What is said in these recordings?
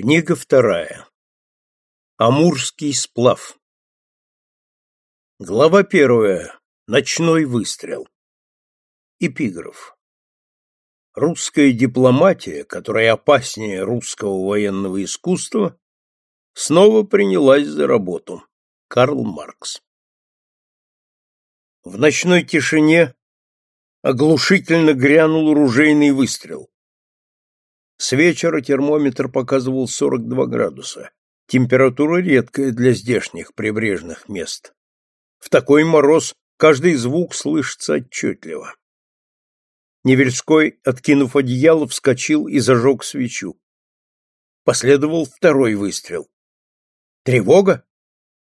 Книга вторая. Амурский сплав. Глава первая. Ночной выстрел. Эпиграф. Русская дипломатия, которая опаснее русского военного искусства, снова принялась за работу. Карл Маркс. В ночной тишине оглушительно грянул ружейный выстрел. С вечера термометр показывал 42 градуса. Температура редкая для здешних прибрежных мест. В такой мороз каждый звук слышится отчетливо. Невельской, откинув одеяло, вскочил и зажег свечу. Последовал второй выстрел. «Тревога?»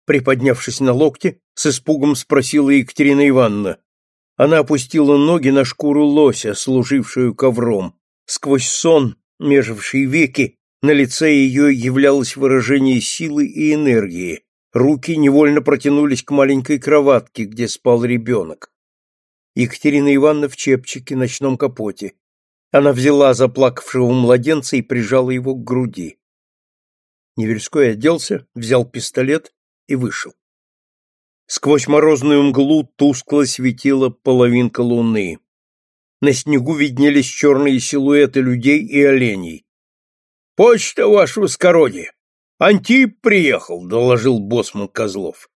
Приподнявшись на локте, с испугом спросила Екатерина Ивановна. Она опустила ноги на шкуру лося, служившую ковром. Сквозь сон межевшие веки, на лице ее являлось выражение силы и энергии. Руки невольно протянулись к маленькой кроватке, где спал ребенок. Екатерина Ивановна в чепчике, ночном капоте. Она взяла заплакавшего младенца и прижала его к груди. Невельской оделся, взял пистолет и вышел. Сквозь морозную мглу тускло светила половинка луны. На снегу виднелись черные силуэты людей и оленей. — Почта, ваше воскородие! Антип приехал, — доложил боцман Козлов.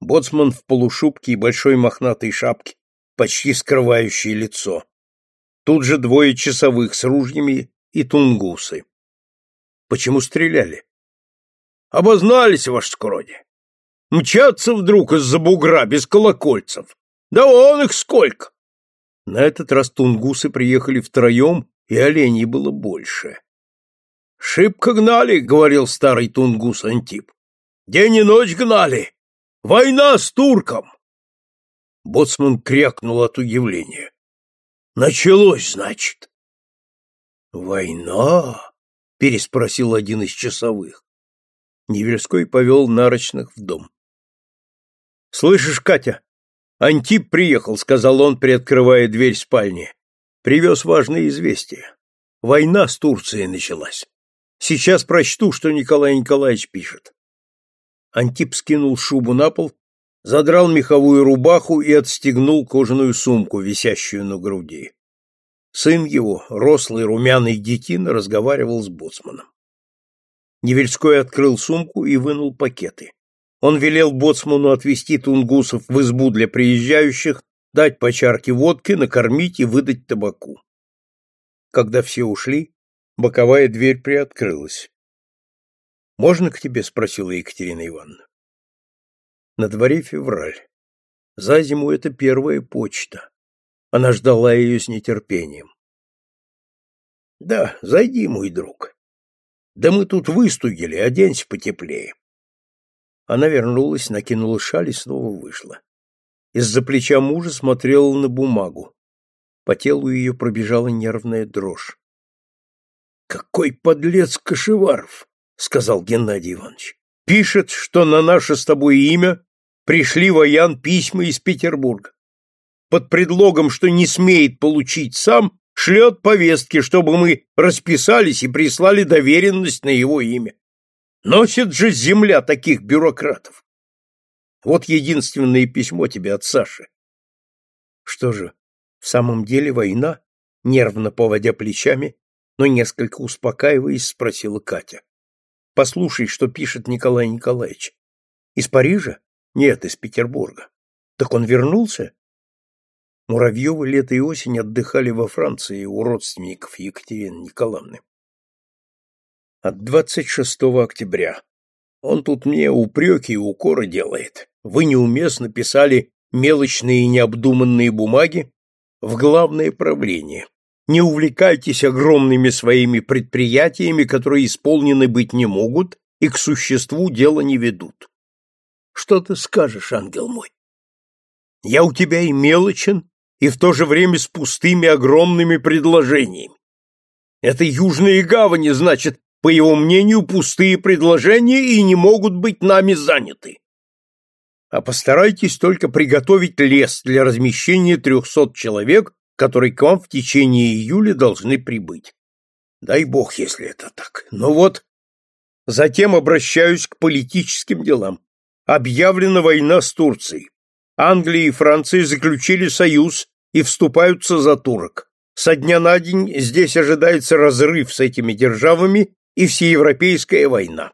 Боцман в полушубке и большой мохнатой шапке, почти скрывающей лицо. Тут же двое часовых с ружьями и тунгусы. Почему стреляли? Обознались, ваше скородие. Мчатся вдруг из-за бугра без колокольцев. Да вон их сколько! На этот раз тунгусы приехали втроем, и оленей было больше. «Шибко гнали», — говорил старый тунгус Антип. «День и ночь гнали! Война с турком!» Боцман крякнул от удивления. «Началось, значит?» «Война?» — переспросил один из часовых. Невельской повел нарочных в дом. «Слышишь, Катя, Антип приехал, сказал он, приоткрывая дверь спальни. Привез важное известие. Война с Турцией началась. Сейчас прочту, что Николай Николаевич пишет. Антип скинул шубу на пол, задрал меховую рубаху и отстегнул кожаную сумку, висящую на груди. Сын его, рослый румяный детин, разговаривал с боцманом. Невельской открыл сумку и вынул пакеты. Он велел боцману отвезти тунгусов в избу для приезжающих, дать по чарке водки, накормить и выдать табаку. Когда все ушли, боковая дверь приоткрылась. «Можно к тебе?» — спросила Екатерина Ивановна. На дворе февраль. За зиму это первая почта. Она ждала ее с нетерпением. «Да, зайди, мой друг. Да мы тут выстудили, оденься потеплее. Она вернулась, накинула шаль и снова вышла. Из-за плеча мужа смотрела на бумагу. По телу ее пробежала нервная дрожь. «Какой подлец Кашеваров!» — сказал Геннадий Иванович. «Пишет, что на наше с тобой имя пришли воян письма из Петербурга. Под предлогом, что не смеет получить сам, шлет повестки, чтобы мы расписались и прислали доверенность на его имя. Носит же земля таких бюрократов. Вот единственное письмо тебе от Саши. Что же, в самом деле война? Нервно поводя плечами, но несколько успокаиваясь, спросила Катя. Послушай, что пишет Николай Николаевич. Из Парижа? Нет, из Петербурга. Так он вернулся? Муравьевы лето и осень отдыхали во Франции у родственников Екатерины Николаевны от 26 октября. Он тут мне упреки и укоры делает. Вы неуместно писали мелочные и необдуманные бумаги в главное правление. Не увлекайтесь огромными своими предприятиями, которые исполнены быть не могут и к существу дела не ведут. Что ты скажешь, ангел мой? Я у тебя и мелочен, и в то же время с пустыми огромными предложениями. Это южные гавани, значит, по его мнению, пустые предложения и не могут быть нами заняты. А постарайтесь только приготовить лес для размещения трехсот человек, которые к вам в течение июля должны прибыть. Дай бог, если это так. Но вот затем обращаюсь к политическим делам. Объявлена война с Турцией. Англия и Франция заключили союз и вступаются за турок. Со дня на день здесь ожидается разрыв с этими державами и всеевропейская война.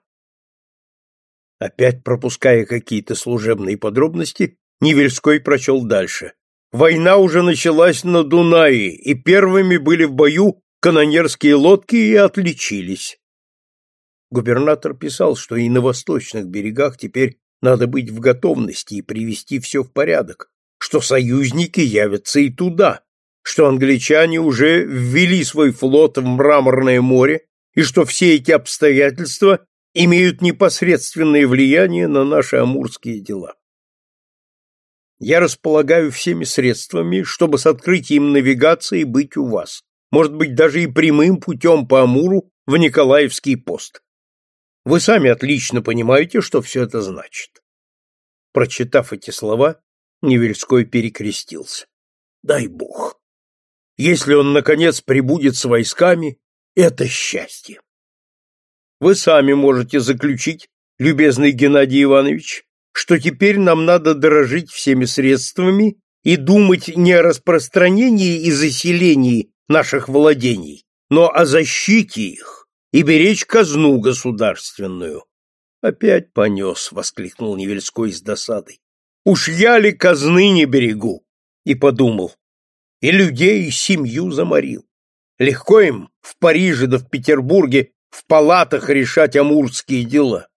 Опять пропуская какие-то служебные подробности, Невельской прочел дальше. Война уже началась на Дунае, и первыми были в бою канонерские лодки и отличились. Губернатор писал, что и на восточных берегах теперь надо быть в готовности и привести все в порядок, что союзники явятся и туда, что англичане уже ввели свой флот в Мраморное море и что все эти обстоятельства имеют непосредственное влияние на наши амурские дела. Я располагаю всеми средствами, чтобы с открытием навигации быть у вас, может быть, даже и прямым путем по Амуру в Николаевский пост. Вы сами отлично понимаете, что все это значит. Прочитав эти слова, Невельской перекрестился. Дай бог. Если он, наконец, прибудет с войсками, это счастье. Вы сами можете заключить, любезный Геннадий Иванович, что теперь нам надо дорожить всеми средствами и думать не о распространении и заселении наших владений, но о защите их и беречь казну государственную. Опять понес, — воскликнул Невельской с досадой. Уж я ли казны не берегу? И подумал, и людей, и семью заморил. Легко им в Париже да в Петербурге в палатах решать амурские дела.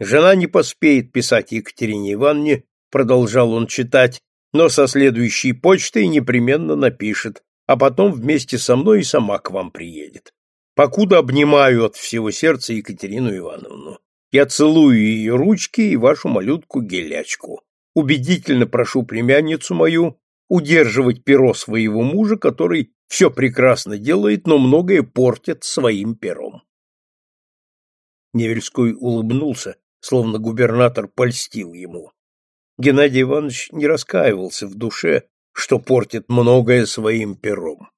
Жена не поспеет писать Екатерине Ивановне, продолжал он читать, но со следующей почтой непременно напишет, а потом вместе со мной и сама к вам приедет. Покуда обнимаю от всего сердца Екатерину Ивановну. Я целую ее ручки и вашу малютку-гелячку. Убедительно прошу племянницу мою удерживать перо своего мужа, который все прекрасно делает, но многое портит своим пером. Невельской улыбнулся, словно губернатор польстил ему. Геннадий Иванович не раскаивался в душе, что портит многое своим пером.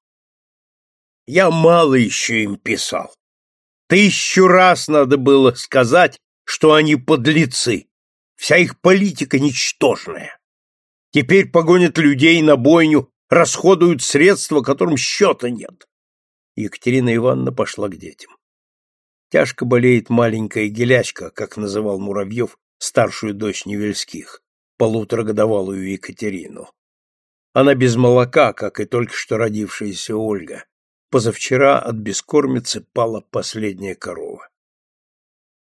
Я мало еще им писал. Тысячу раз надо было сказать, что они подлецы. Вся их политика ничтожная. Теперь погонят людей на бойню, расходуют средства, которым счета нет. Екатерина Ивановна пошла к детям. Тяжко болеет маленькая гелячка, как называл Муравьев старшую дочь Невельских, полуторагодовалую Екатерину. Она без молока, как и только что родившаяся Ольга. Позавчера от бескормицы пала последняя корова.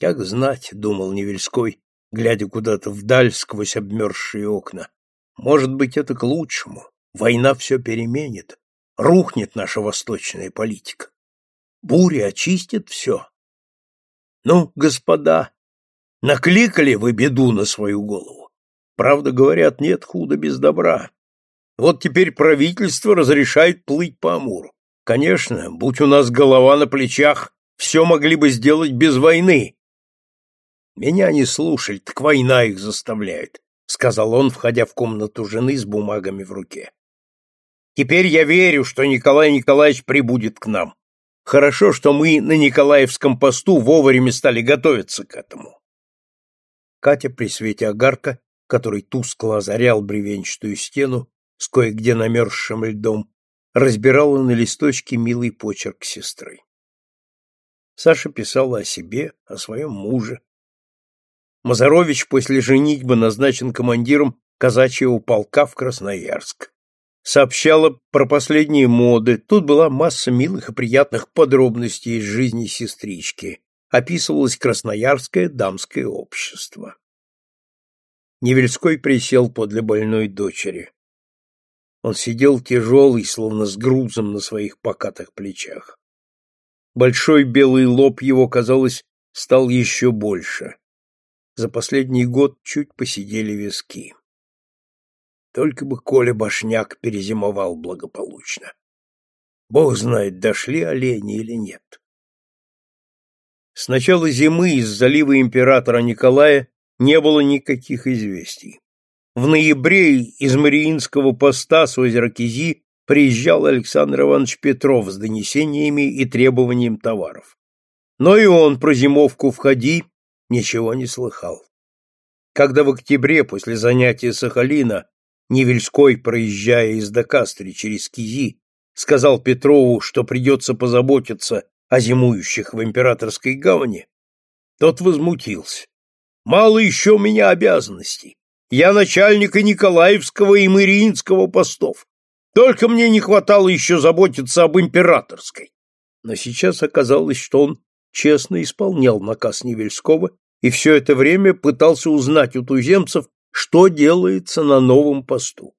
Как знать, думал Невельской, глядя куда-то вдаль сквозь обмерзшие окна. Может быть, это к лучшему. Война все переменит. Рухнет наша восточная политика. Буря очистит все. Ну, господа, накликали вы беду на свою голову. Правда, говорят, нет худа без добра. Вот теперь правительство разрешает плыть по Амуру. Конечно, будь у нас голова на плечах, все могли бы сделать без войны. Меня не слушали, так война их заставляет, сказал он, входя в комнату жены с бумагами в руке. Теперь я верю, что Николай Николаевич прибудет к нам. Хорошо, что мы на Николаевском посту вовремя стали готовиться к этому. Катя при свете огарка, который тускло озарял бревенчатую стену, с кое-где намерзшим льдом, разбирала на листочке милый почерк сестры. Саша писала о себе, о своем муже. Мазарович после женитьбы назначен командиром казачьего полка в Красноярск. Сообщала про последние моды. Тут была масса милых и приятных подробностей из жизни сестрички. Описывалось красноярское дамское общество. Невельской присел подле больной дочери. Он сидел тяжелый, словно с грузом на своих покатых плечах. Большой белый лоб его, казалось, стал еще больше. За последний год чуть посидели виски. Только бы Коля Башняк перезимовал благополучно. Бог знает, дошли олени или нет. С начала зимы из залива императора Николая не было никаких известий. В ноябре из Мариинского поста с озера Кизи приезжал Александр Иванович Петров с донесениями и требованием товаров. Но и он про зимовку входи ничего не слыхал. Когда в октябре после занятия Сахалина Невельской, проезжая из Докастри через Кизи, сказал Петрову, что придется позаботиться о зимующих в императорской гавани, тот возмутился. «Мало еще у меня обязанностей. Я начальник и Николаевского, и Мариинского постов. Только мне не хватало еще заботиться об императорской». Но сейчас оказалось, что он честно исполнял наказ Невельского и все это время пытался узнать у туземцев, что делается на новом посту.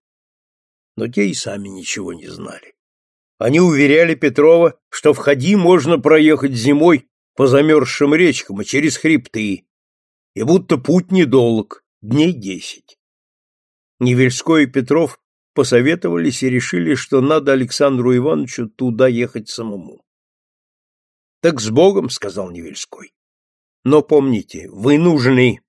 Но те и сами ничего не знали. Они уверяли Петрова, что в ходи можно проехать зимой по замерзшим речкам и через хребты, и будто путь недолг, дней десять. Невельской и Петров посоветовались и решили, что надо Александру Ивановичу туда ехать самому. Так с Богом, сказал Невельской. Но помните, вы нужны.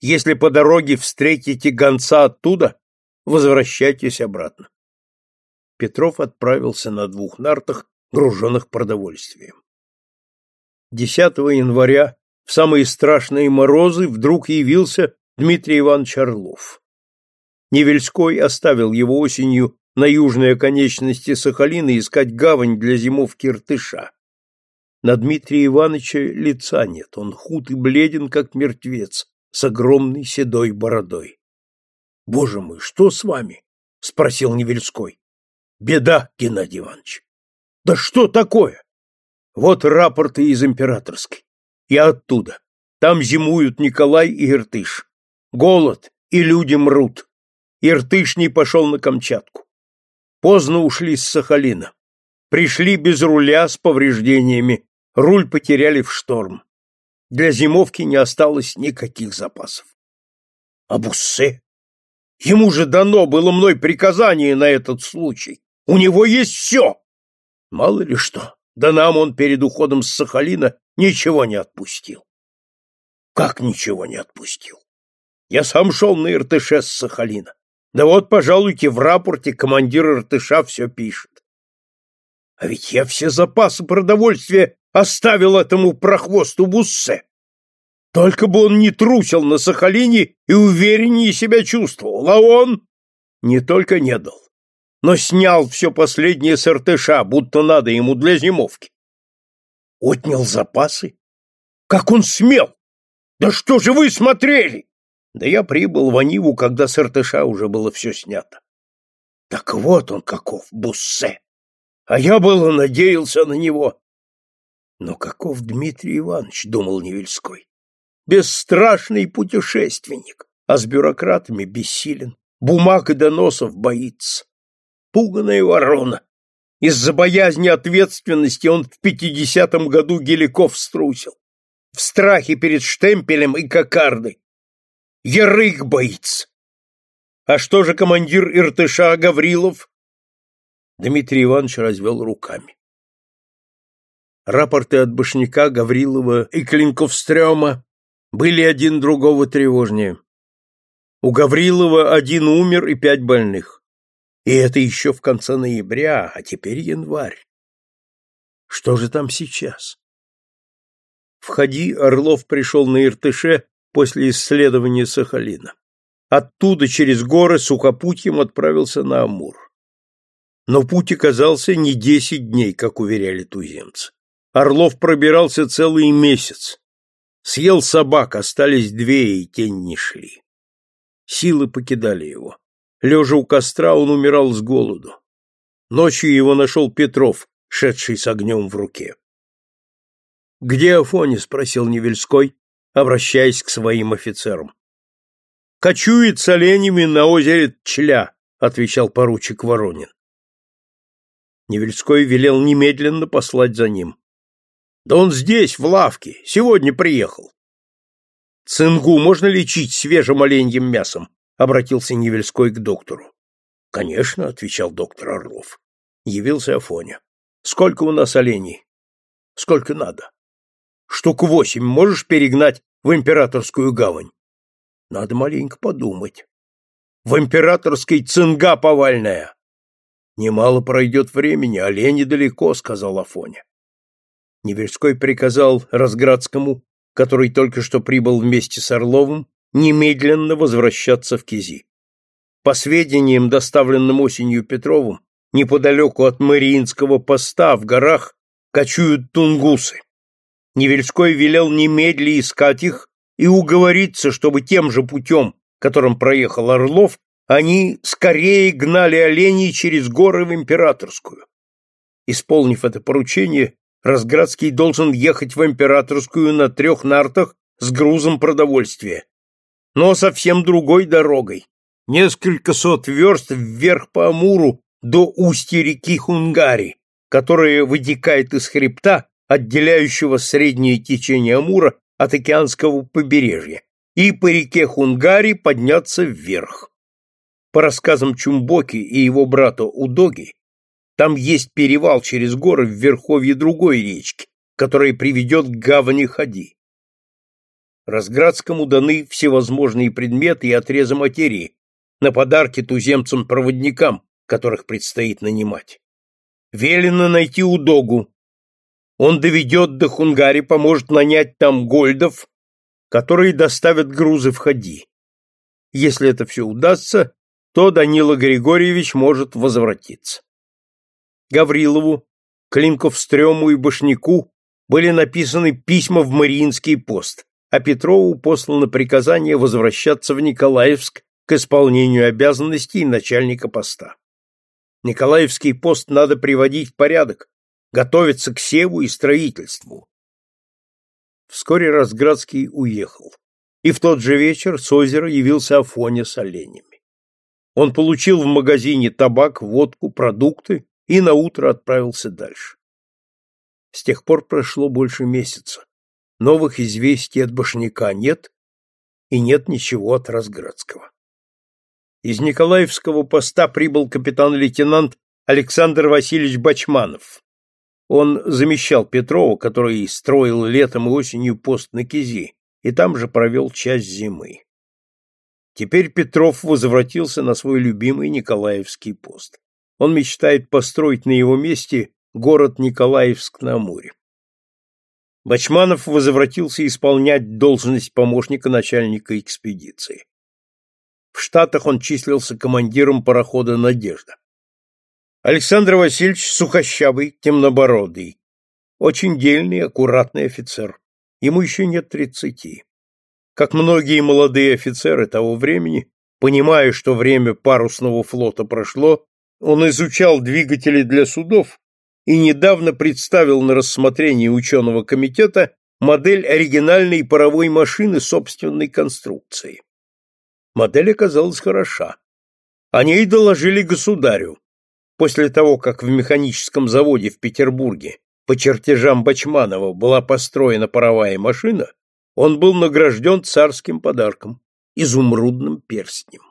Если по дороге встретите гонца оттуда, возвращайтесь обратно. Петров отправился на двух нартах, груженных продовольствием. 10 января, в самые страшные морозы, вдруг явился Дмитрий Иванович Орлов. Невельской оставил его осенью на южной оконечности Сахалина искать гавань для зимовки Иртыша. На Дмитрия Ивановича лица нет, он худ и бледен, как мертвец, с огромной седой бородой. — Боже мой, что с вами? — спросил Невельской. Беда, Геннадий Иванович. Да что такое? Вот рапорты из императорской. Я оттуда. Там зимуют Николай и Иртыш. Голод, и люди мрут. Иртыш не пошел на Камчатку. Поздно ушли с Сахалина. Пришли без руля с повреждениями. Руль потеряли в шторм. Для зимовки не осталось никаких запасов. А Буссе? Ему же дано было мной приказание на этот случай. У него есть все. Мало ли что. Да нам он перед уходом с Сахалина ничего не отпустил. Как ничего не отпустил? Я сам шел на Иртыше с Сахалина. Да вот, пожалуйте, в рапорте командир Иртыша все пишет. А ведь я все запасы продовольствия оставил этому прохвосту Буссе. Только бы он не трусил на Сахалине и увереннее себя чувствовал, а он не только не дал, но снял все последнее с РТШ, будто надо ему для зимовки. Отнял запасы? Как он смел? Да что же вы смотрели? Да я прибыл в Аниву, когда с РТШ уже было все снято. Так вот он каков, Буссе. А я было надеялся на него. Но каков Дмитрий Иванович, думал Невельской. Бесстрашный путешественник, а с бюрократами бессилен, бумаг и доносов боится пуганая ворона. Из-за боязни ответственности он в пятидесятом году Геликов струсил. В страхе перед штемпелем и кокардой. Ярык боится. А что же командир Иртыша Гаврилов? Дмитрий Иванович развел руками. Рапорты от Башняка, Гаврилова и Клинковстрёма были один другого тревожнее. У Гаврилова один умер и пять больных. И это еще в конце ноября, а теперь январь. Что же там сейчас? Входи, Орлов пришел на Иртыше после исследования Сахалина. Оттуда через горы сухопутьем отправился на Амур. Но путь оказался не десять дней, как уверяли туземцы. Орлов пробирался целый месяц. Съел собак, остались две, и тень не шли. Силы покидали его. Лежа у костра, он умирал с голоду. Ночью его нашел Петров, шедший с огнем в руке. «Где Афоня?» — спросил Невельской, обращаясь к своим офицерам. «Кочует с оленями на озере Чля», — отвечал поручик Воронин. Невельской велел немедленно послать за ним. «Да он здесь, в лавке, сегодня приехал». «Цингу можно лечить свежим оленьим мясом?» обратился Невельской к доктору. Конечно, отвечал доктор Орлов. Явился Афоня. Сколько у нас оленей? Сколько надо? Штук восемь можешь перегнать в императорскую гавань? Надо маленько подумать. В императорской цинга повальная. Немало пройдет времени, олени далеко, сказал Афоня. Невельской приказал Разградскому, который только что прибыл вместе с Орловым, немедленно возвращаться в Кизи. По сведениям, доставленным осенью Петровым, неподалеку от Мариинского поста в горах кочуют тунгусы. Невельской велел немедля искать их и уговориться, чтобы тем же путем, которым проехал Орлов, они скорее гнали оленей через горы в Императорскую. Исполнив это поручение, Разградский должен ехать в Императорскую на трех нартах с грузом продовольствия. Но совсем другой дорогой. Несколько сот верст вверх по Амуру до устья реки Хунгари, которая вытекает из хребта, отделяющего среднее течение Амура от океанского побережья, и по реке Хунгари подняться вверх. По рассказам Чумбоки и его брата Удоги, там есть перевал через горы в верховье другой речки, которая приведет к гавани Хади. Разградскому даны всевозможные предметы и отрезы материи на подарки туземцам-проводникам, которых предстоит нанимать. Велено найти Удогу. Он доведет до Хунгари, поможет нанять там гольдов, которые доставят грузы в Хади. Если это все удастся, то Данила Григорьевич может возвратиться. Гаврилову, Клинковстрему и Башняку были написаны письма в Мариинский пост, а Петрову послано приказание возвращаться в Николаевск к исполнению обязанностей начальника поста. Николаевский пост надо приводить в порядок, готовиться к севу и строительству. Вскоре Разградский уехал, и в тот же вечер с озера явился Афоня с оленями. Он получил в магазине табак, водку, продукты и наутро отправился дальше. С тех пор прошло больше месяца. Новых известий от Башняка нет, и нет ничего от Разградского. Из Николаевского поста прибыл капитан-лейтенант Александр Васильевич Бачманов. Он замещал Петрова, который строил летом и осенью пост на Кизи, и там же провел часть зимы. Теперь Петров возвратился на свой любимый Николаевский пост. Он мечтает построить на его месте город Николаевск на Амуре. Бачманов возвратился исполнять должность помощника начальника экспедиции. В Штатах он числился командиром парохода «Надежда». Александр Васильевич сухощавый, темнобородый, очень дельный, аккуратный офицер. Ему еще нет тридцати. Как многие молодые офицеры того времени, понимая, что время парусного флота прошло, он изучал двигатели для судов и недавно представил на рассмотрение ученого комитета модель оригинальной паровой машины собственной конструкции. Модель оказалась хороша. О ней доложили государю. После того, как в механическом заводе в Петербурге по чертежам Бачманова была построена паровая машина, он был награжден царским подарком – изумрудным перстнем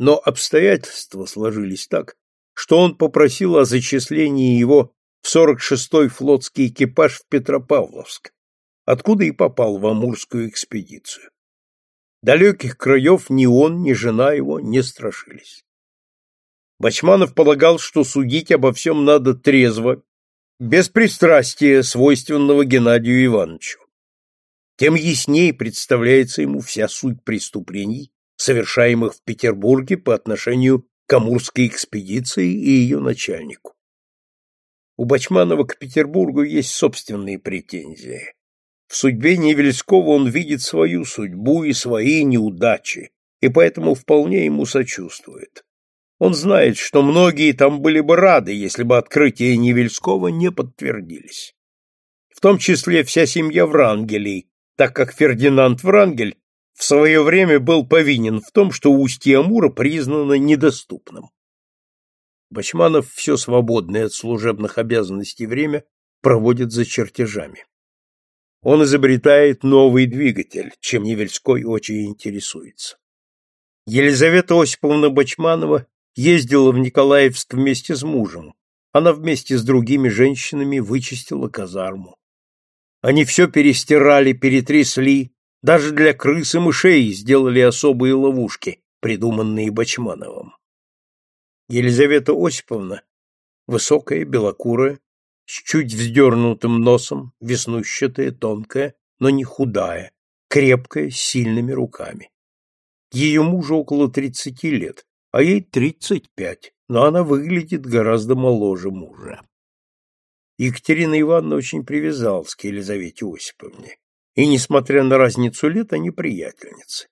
но обстоятельства сложились так, что он попросил о зачислении его в 46-й флотский экипаж в Петропавловск, откуда и попал в Амурскую экспедицию. Далеких краев ни он, ни жена его не страшились. Бачманов полагал, что судить обо всем надо трезво, без пристрастия, свойственного Геннадию Ивановичу. Тем яснее представляется ему вся суть преступлений, совершаемых в Петербурге по отношению к Амурской экспедиции и ее начальнику. У Бачманова к Петербургу есть собственные претензии. В судьбе Невельского он видит свою судьбу и свои неудачи, и поэтому вполне ему сочувствует. Он знает, что многие там были бы рады, если бы открытия Невельского не подтвердились. В том числе вся семья Врангелей, так как Фердинанд Врангель в свое время был повинен в том, что устье Амура признано недоступным. Бачманов все свободное от служебных обязанностей время проводит за чертежами. Он изобретает новый двигатель, чем Невельской очень интересуется. Елизавета Осиповна Бачманова ездила в Николаевск вместе с мужем. Она вместе с другими женщинами вычистила казарму. Они все перестирали, перетрясли, даже для крыс и мышей сделали особые ловушки, придуманные Бачмановым. Елизавета Осиповна, высокая, белокурая, с чуть вздернутым носом, веснущатая, тонкая, но не худая, крепкая, с сильными руками. Ее мужу около тридцати лет, а ей тридцать пять, но она выглядит гораздо моложе мужа. Екатерина Ивановна очень привязалась к Елизавете Осиповне, и, несмотря на разницу лет, они приятельницы.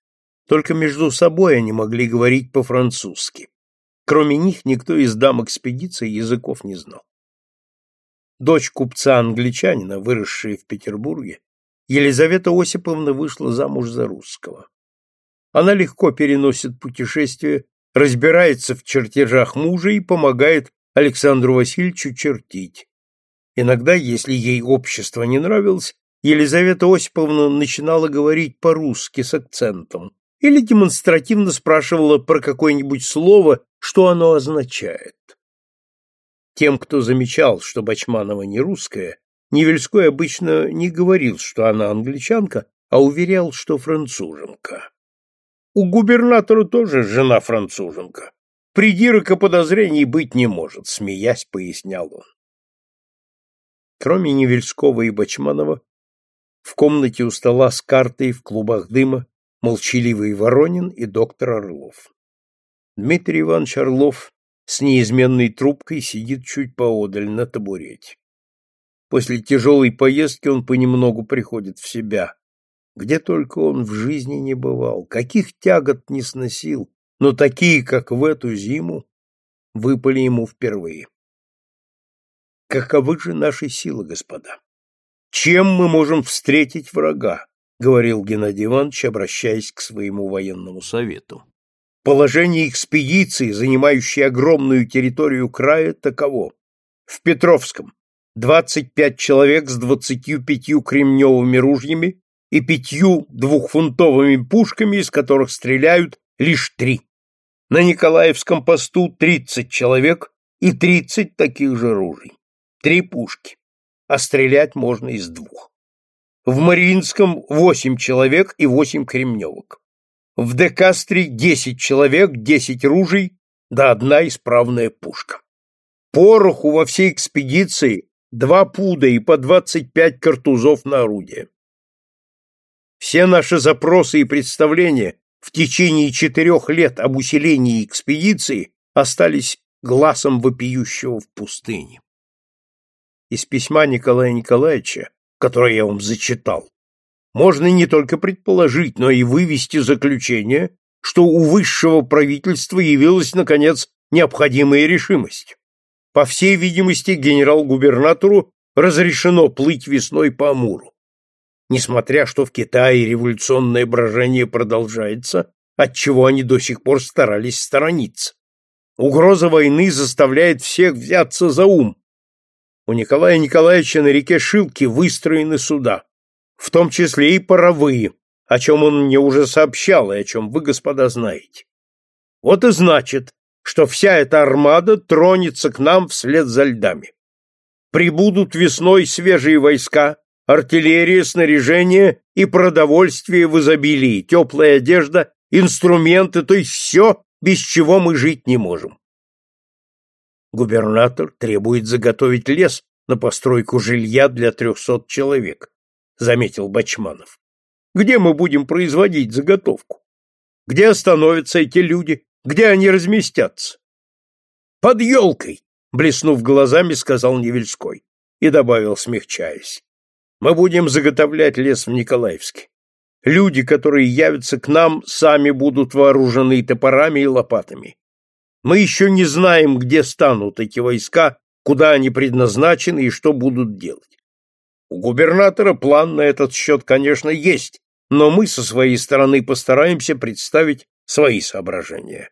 Только между собой они могли говорить по-французски. Кроме них никто из дам экспедиции языков не знал. Дочь купца-англичанина, выросшая в Петербурге, Елизавета Осиповна вышла замуж за русского. Она легко переносит путешествия, разбирается в чертежах мужа и помогает Александру Васильевичу чертить. Иногда, если ей общество не нравилось, Елизавета Осиповна начинала говорить по-русски с акцентом, или демонстративно спрашивала про какое-нибудь слово, что оно означает. Тем, кто замечал, что Бачманова не русская, Невельской обычно не говорил, что она англичанка, а уверял, что француженка. У губернатора тоже жена француженка. Придирок и подозрений быть не может, смеясь, пояснял он. Кроме Невельского и Бачманова, в комнате у стола с картой в клубах дыма молчаливый Воронин и доктор Орлов. Дмитрий Иванович Орлов с неизменной трубкой сидит чуть поодаль на табурете. После тяжелой поездки он понемногу приходит в себя. Где только он в жизни не бывал, каких тягот не сносил, но такие, как в эту зиму, выпали ему впервые. Каковы же наши силы, господа? Чем мы можем встретить врага? — говорил Геннадий Иванович, обращаясь к своему военному совету. Положение экспедиции, занимающей огромную территорию края, таково. В Петровском 25 человек с 25 кремневыми ружьями и пятью двухфунтовыми пушками, из которых стреляют лишь три. На Николаевском посту 30 человек и 30 таких же ружей. Три пушки. А стрелять можно из двух. В Мариинском восемь человек и восемь кремневок. В Декастре десять человек, десять ружей, да одна исправная пушка. Пороху во всей экспедиции два пуда и по двадцать пять картузов на орудие. Все наши запросы и представления в течение четырех лет об усилении экспедиции остались глазом вопиющего в пустыне. Из письма Николая Николаевича которое я вам зачитал, можно не только предположить, но и вывести заключение, что у высшего правительства явилась, наконец, необходимая решимость. По всей видимости, генерал-губернатору разрешено плыть весной по Амуру. Несмотря что в Китае революционное брожение продолжается, от чего они до сих пор старались сторониться. Угроза войны заставляет всех взяться за ум, у Николая Николаевича на реке Шилки выстроены суда, в том числе и паровые, о чем он мне уже сообщал и о чем вы, господа, знаете. Вот и значит, что вся эта армада тронется к нам вслед за льдами. Прибудут весной свежие войска, артиллерия, снаряжение и продовольствие в изобилии, теплая одежда, инструменты, то есть все, без чего мы жить не можем. Губернатор требует заготовить лес на постройку жилья для трехсот человек, заметил Бачманов. Где мы будем производить заготовку? Где остановятся эти люди? Где они разместятся? Под елкой, блеснув глазами, сказал Невельской и добавил, смягчаясь. Мы будем заготовлять лес в Николаевске. Люди, которые явятся к нам, сами будут вооружены топорами и лопатами. Мы еще не знаем, где станут эти войска, куда они предназначены и что будут делать. У губернатора план на этот счет, конечно, есть, но мы со своей стороны постараемся представить свои соображения.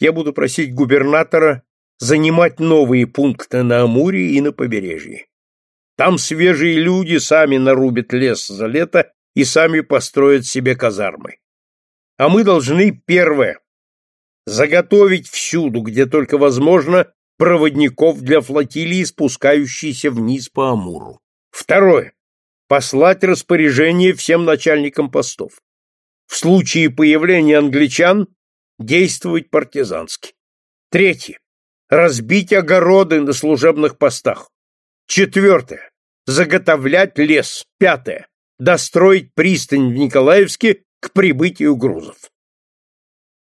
Я буду просить губернатора занимать новые пункты на Амуре и на побережье. Там свежие люди сами нарубят лес за лето и сами построят себе казармы. А мы должны, первое, заготовить всюду, где только возможно, проводников для флотилии, спускающейся вниз по Амуру. Второе. Послать распоряжение всем начальникам постов. В случае появления англичан действовать партизански. Третье. разбить огороды на служебных постах. Четвертое. Заготовлять лес. Пятое. Достроить пристань в Николаевске к прибытию грузов.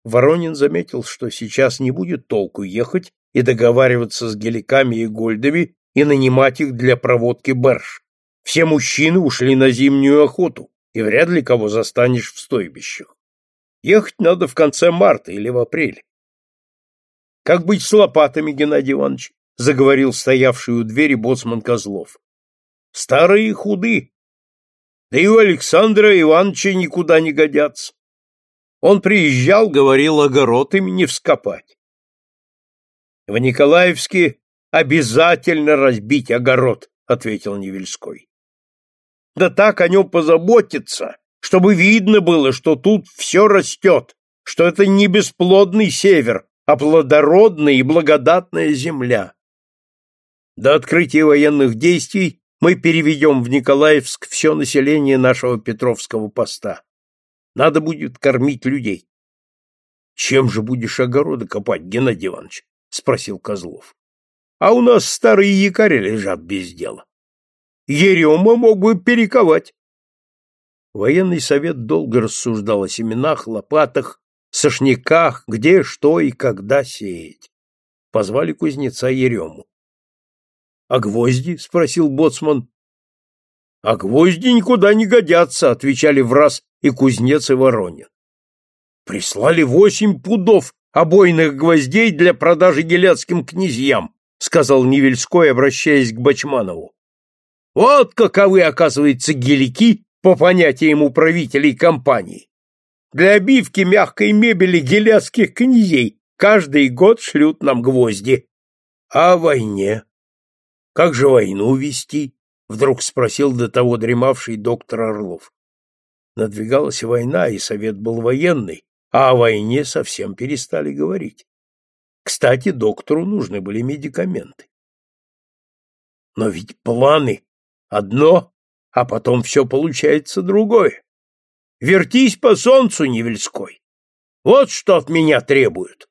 Воронин заметил, что сейчас не будет толку ехать и договариваться с геликами и гольдами и нанимать их для проводки барж. Все мужчины ушли на зимнюю охоту, и вряд ли кого застанешь в стойбищах. Ехать надо в конце марта или в апреле. — Как быть с лопатами, Геннадий Иванович? — заговорил стоявший у двери боцман Козлов. — Старые и худы. Да и у Александра Ивановича никуда не годятся. Он приезжал, говорил, огород им не вскопать. В Николаевске обязательно разбить огород, ответил Невельской. Да так о нем позаботиться, чтобы видно было, что тут все растет, что это не бесплодный север, а плодородная и благодатная земля. До открытия военных действий мы переведем в Николаевск все население нашего Петровского поста. Надо будет кормить людей. — Чем же будешь огороды копать, Геннадий Иванович? — спросил Козлов. — А у нас старые якори лежат без дела. Ерема мог бы перековать. Военный совет долго рассуждал о семенах, лопатах, сошняках, где, что и когда сеять. Позвали кузнеца Ерему. — А гвозди? — спросил боцман. — А гвозди никуда не годятся, — отвечали в раз и кузнец и Воронин. Прислали восемь пудов обойных гвоздей для продажи геляцким князьям, сказал Невельской, обращаясь к Бачманову. Вот каковы, оказывается, гелики по понятиям управителей компании. Для обивки мягкой мебели геляцких князей каждый год шлют нам гвозди. А о войне? Как же войну вести? Вдруг спросил до того дремавший доктор Орлов. Надвигалась война, и совет был военный, а о войне совсем перестали говорить. Кстати, доктору нужны были медикаменты. Но ведь планы одно, а потом все получается другое. Вертись по солнцу, Невельской. Вот что от меня требуют.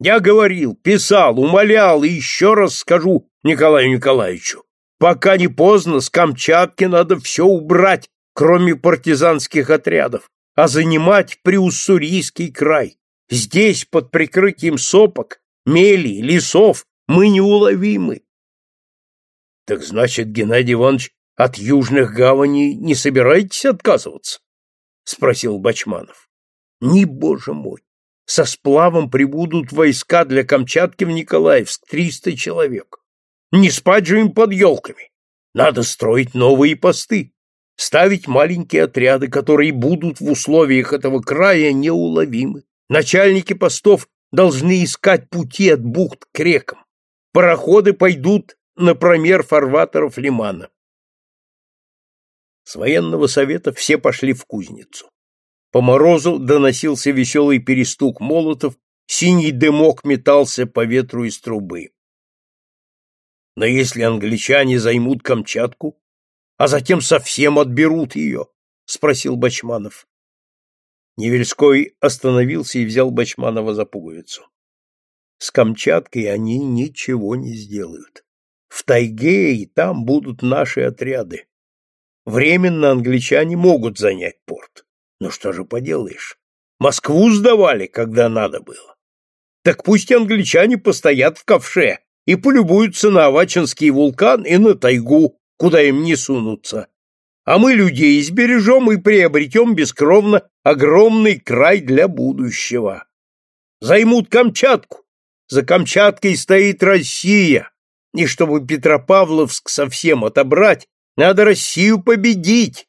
Я говорил, писал, умолял и еще раз скажу Николаю Николаевичу. Пока не поздно, с Камчатки надо все убрать, кроме партизанских отрядов а занимать Приуссурийский край. Здесь, под прикрытием сопок, мели, лесов, мы неуловимы. — Так значит, Геннадий Иванович, от южных гаваней не собираетесь отказываться? — спросил Бачманов. — Не, боже мой! Со сплавом прибудут войска для Камчатки в Николаевск, триста человек. Не спать же им под елками. Надо строить новые посты ставить маленькие отряды, которые будут в условиях этого края неуловимы. Начальники постов должны искать пути от бухт к рекам. Пароходы пойдут на промер фарватеров лимана. С военного совета все пошли в кузницу. По морозу доносился веселый перестук молотов, синий дымок метался по ветру из трубы. Но если англичане займут Камчатку, а затем совсем отберут ее? — спросил Бачманов. Невельской остановился и взял Бачманова за пуговицу. С Камчаткой они ничего не сделают. В тайге и там будут наши отряды. Временно англичане могут занять порт. Но что же поделаешь? Москву сдавали, когда надо было. Так пусть англичане постоят в ковше и полюбуются на Авачинский вулкан и на тайгу, куда им не сунуться. А мы людей избережем и приобретем бескровно огромный край для будущего. Займут Камчатку. За Камчаткой стоит Россия. И чтобы Петропавловск совсем отобрать, надо Россию победить.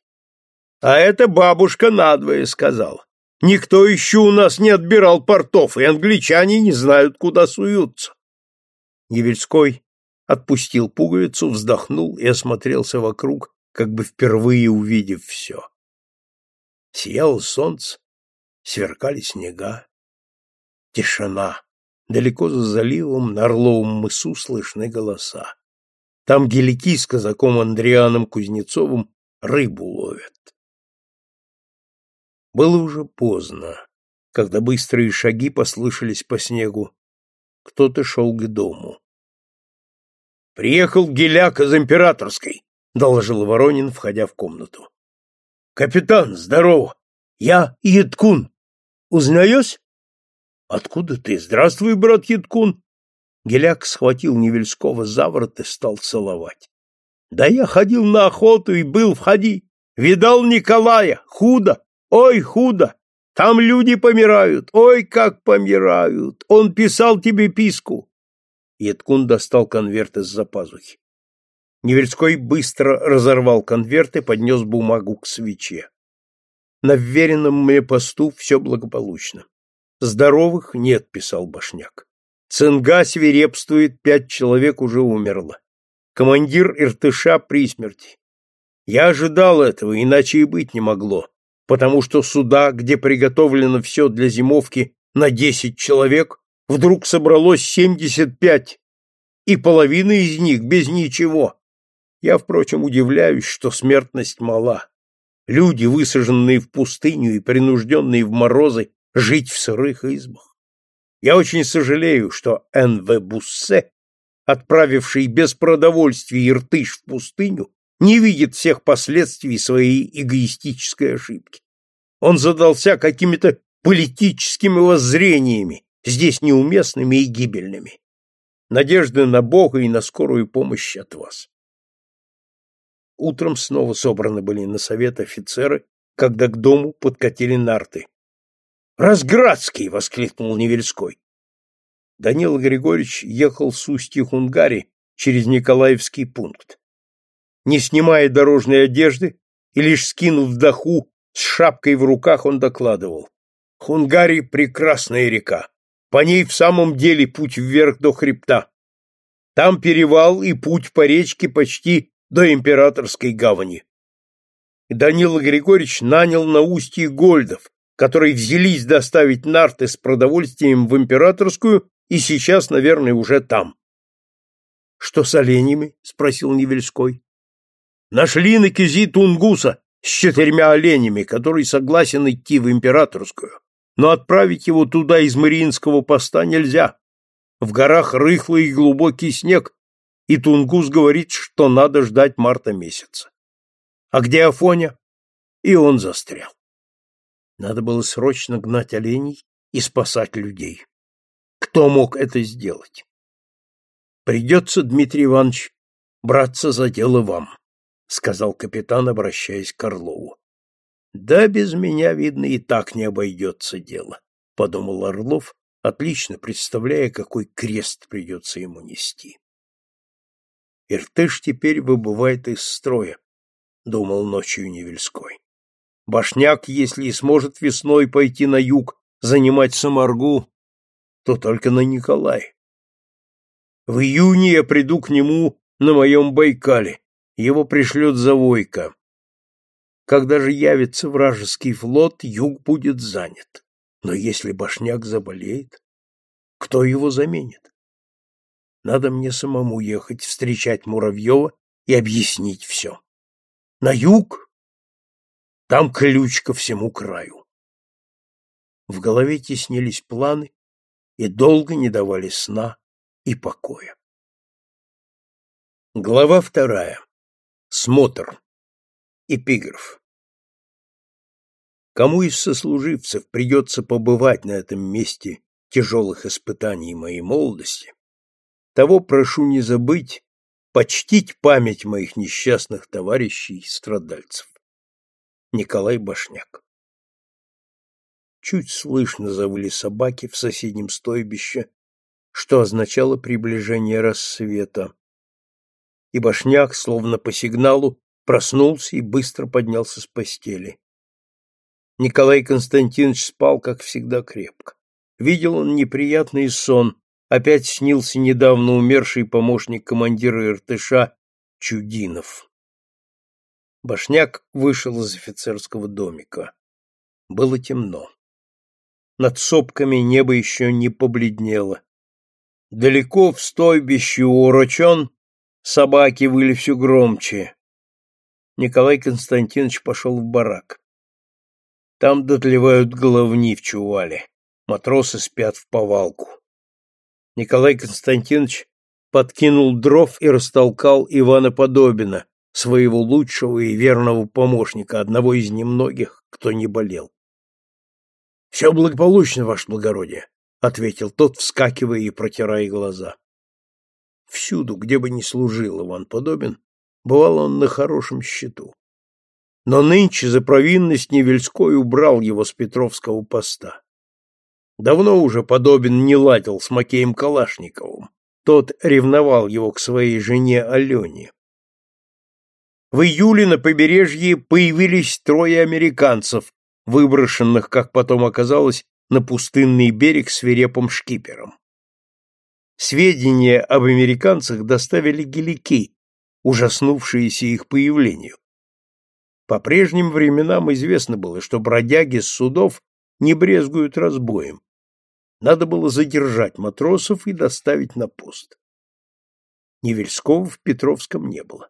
А это бабушка надвое сказала. Никто еще у нас не отбирал портов, и англичане не знают, куда суются. Невельской отпустил пуговицу, вздохнул и осмотрелся вокруг, как бы впервые увидев все. Сияло солнце, сверкали снега. Тишина. Далеко за заливом на Орловом мысу слышны голоса. Там гелики с казаком Андрианом Кузнецовым рыбу ловят. Было уже поздно, когда быстрые шаги послышались по снегу, Кто-то шел к дому. «Приехал Геляк из Императорской», — доложил Воронин, входя в комнату. «Капитан, здорово! Я Едкун. Узнаешь?» «Откуда ты? Здравствуй, брат Едкун!» Геляк схватил Невельского за ворот и стал целовать. «Да я ходил на охоту и был, входи! Видал Николая! Худо! Ой, худо! Там люди помирают! Ой, как помирают! Он писал тебе писку!» Едкун достал конверт из-за пазухи. Невельской быстро разорвал конверт и поднес бумагу к свече. На вверенном мне посту все благополучно. Здоровых нет, писал Башняк. Цинга свирепствует, пять человек уже умерло. Командир Иртыша при смерти. Я ожидал этого, иначе и быть не могло, потому что суда, где приготовлено все для зимовки на десять человек, вдруг собралось семьдесят пять, и половина из них без ничего. Я, впрочем, удивляюсь, что смертность мала. Люди, высаженные в пустыню и принужденные в морозы жить в сырых избах. Я очень сожалею, что Н.В. Буссе, отправивший без продовольствия Иртыш в пустыню, не видит всех последствий своей эгоистической ошибки. Он задался какими-то политическими воззрениями, здесь неуместными и гибельными. Надежды на Бога и на скорую помощь от вас. Утром снова собраны были на совет офицеры, когда к дому подкатили нарты. «Разградский!» — воскликнул Невельской. Данила Григорьевич ехал с устья Хунгари через Николаевский пункт. Не снимая дорожной одежды и лишь скинув даху с шапкой в руках, он докладывал. Хунгари — прекрасная река. По ней в самом деле путь вверх до хребта. Там перевал и путь по речке почти до Императорской гавани. Данила Григорьевич нанял на устье гольдов, которые взялись доставить нарты с продовольствием в Императорскую и сейчас, наверное, уже там. — Что с оленями? — спросил Невельской. — Нашли на кизи Тунгуса с четырьмя оленями, который согласен идти в Императорскую, но отправить его туда из Мариинского поста нельзя. В горах рыхлый и глубокий снег, и Тунгус говорит, что надо ждать марта месяца. А где Афоня? И он застрял. Надо было срочно гнать оленей и спасать людей. Кто мог это сделать? Придется, Дмитрий Иванович, браться за дело вам, сказал капитан, обращаясь к Орлову. Да без меня, видно, и так не обойдется дело, подумал Орлов, отлично представляя, какой крест придется ему нести. Иртыш теперь выбывает из строя, думал ночью Невельской. Башняк, если и сможет весной пойти на юг, занимать Самаргу, то только на Николай. В июне я приду к нему на моем Байкале, его пришлет Завойко. Когда же явится вражеский флот, юг будет занят. Но если Башняк заболеет, кто его заменит? Надо мне самому ехать встречать Муравьева и объяснить все. На юг там ключ ко всему краю. В голове теснились планы и долго не давали сна и покоя. Глава вторая. Смотр. Эпиграф. Кому из сослуживцев придется побывать на этом месте тяжелых испытаний моей молодости, того прошу не забыть почтить память моих несчастных товарищей и страдальцев. Николай Башняк. Чуть слышно завыли собаки в соседнем стойбище, что означало приближение рассвета. И Башняк, словно по сигналу, проснулся и быстро поднялся с постели. Николай Константинович спал, как всегда, крепко. Видел он неприятный сон, опять снился недавно умерший помощник командира Иртыша Чудинов. Башняк вышел из офицерского домика. Было темно. Над сопками небо еще не побледнело. Далеко в стойбище урочен собаки выли все громче. Николай Константинович пошел в барак. Там дотлевают головни в чувале. Матросы спят в повалку. Николай Константинович подкинул дров и растолкал Ивана Подобина, своего лучшего и верного помощника, одного из немногих, кто не болел. — Все благополучно, ваше благородие, — ответил тот, вскакивая и протирая глаза. Всюду, где бы ни служил Иван Подобин, бывал он на хорошем счету. Но нынче за провинность Невельской убрал его с Петровского поста. Давно уже Подобин не ладил с Макеем Калашниковым. Тот ревновал его к своей жене Алене. В июле на побережье появились трое американцев, выброшенных, как потом оказалось, на пустынный берег свирепым шкипером. Сведения об американцах доставили гелики, ужаснувшиеся их появлению. По прежним временам известно было, что бродяги с судов не брезгуют разбоем. Надо было задержать матросов и доставить на пост. Невельского в Петровском не было.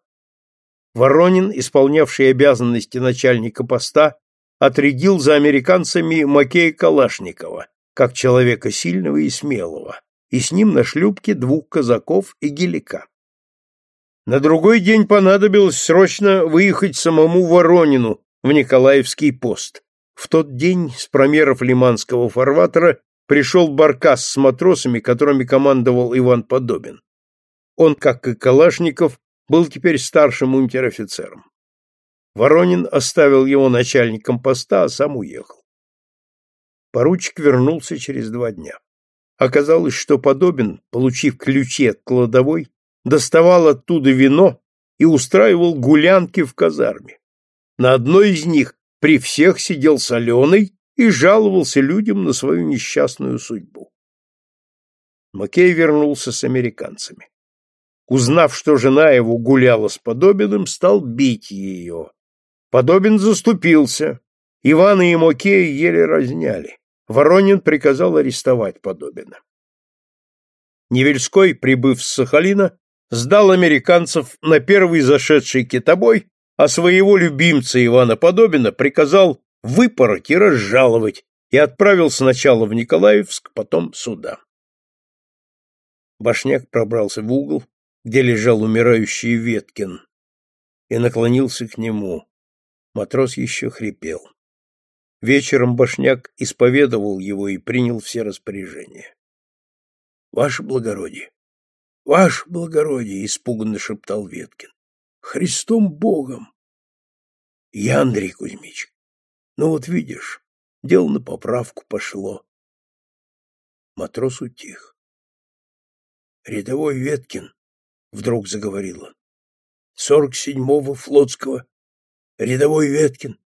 Воронин, исполнявший обязанности начальника поста, отрядил за американцами Макея Калашникова, как человека сильного и смелого, и с ним на шлюпке двух казаков и гелика. На другой день понадобилось срочно выехать самому Воронину в Николаевский пост. В тот день с промеров Лиманского фарватера пришел баркас с матросами, которыми командовал Иван Подобин. Он, как и Калашников, был теперь старшим унтер-офицером. Воронин оставил его начальником поста, а сам уехал. Поручик вернулся через два дня. Оказалось, что Подобин, получив ключи от кладовой, доставал оттуда вино и устраивал гулянки в казарме. На одной из них при всех сидел соленый и жаловался людям на свою несчастную судьбу. Макей вернулся с американцами узнав, что жена его гуляла с Подобиным, стал бить ее. Подобин заступился. Ивана и Мокея еле разняли. Воронин приказал арестовать Подобина. Невельской, прибыв с Сахалина, сдал американцев на первый зашедший китобой, а своего любимца Ивана Подобина приказал выпороть и разжаловать и отправил сначала в Николаевск, потом сюда. Башняк пробрался в угол, где лежал умирающий Веткин, и наклонился к нему. Матрос еще хрипел. Вечером Башняк исповедовал его и принял все распоряжения. — Ваше благородие! Ваше благородие! — испуганно шептал Веткин. — Христом Богом! — Я, Андрей Кузьмич, ну вот видишь, дело на поправку пошло. Матрос утих. Рядовой Веткин вдруг заговорил. Сорок седьмого флотского, рядовой Веткин.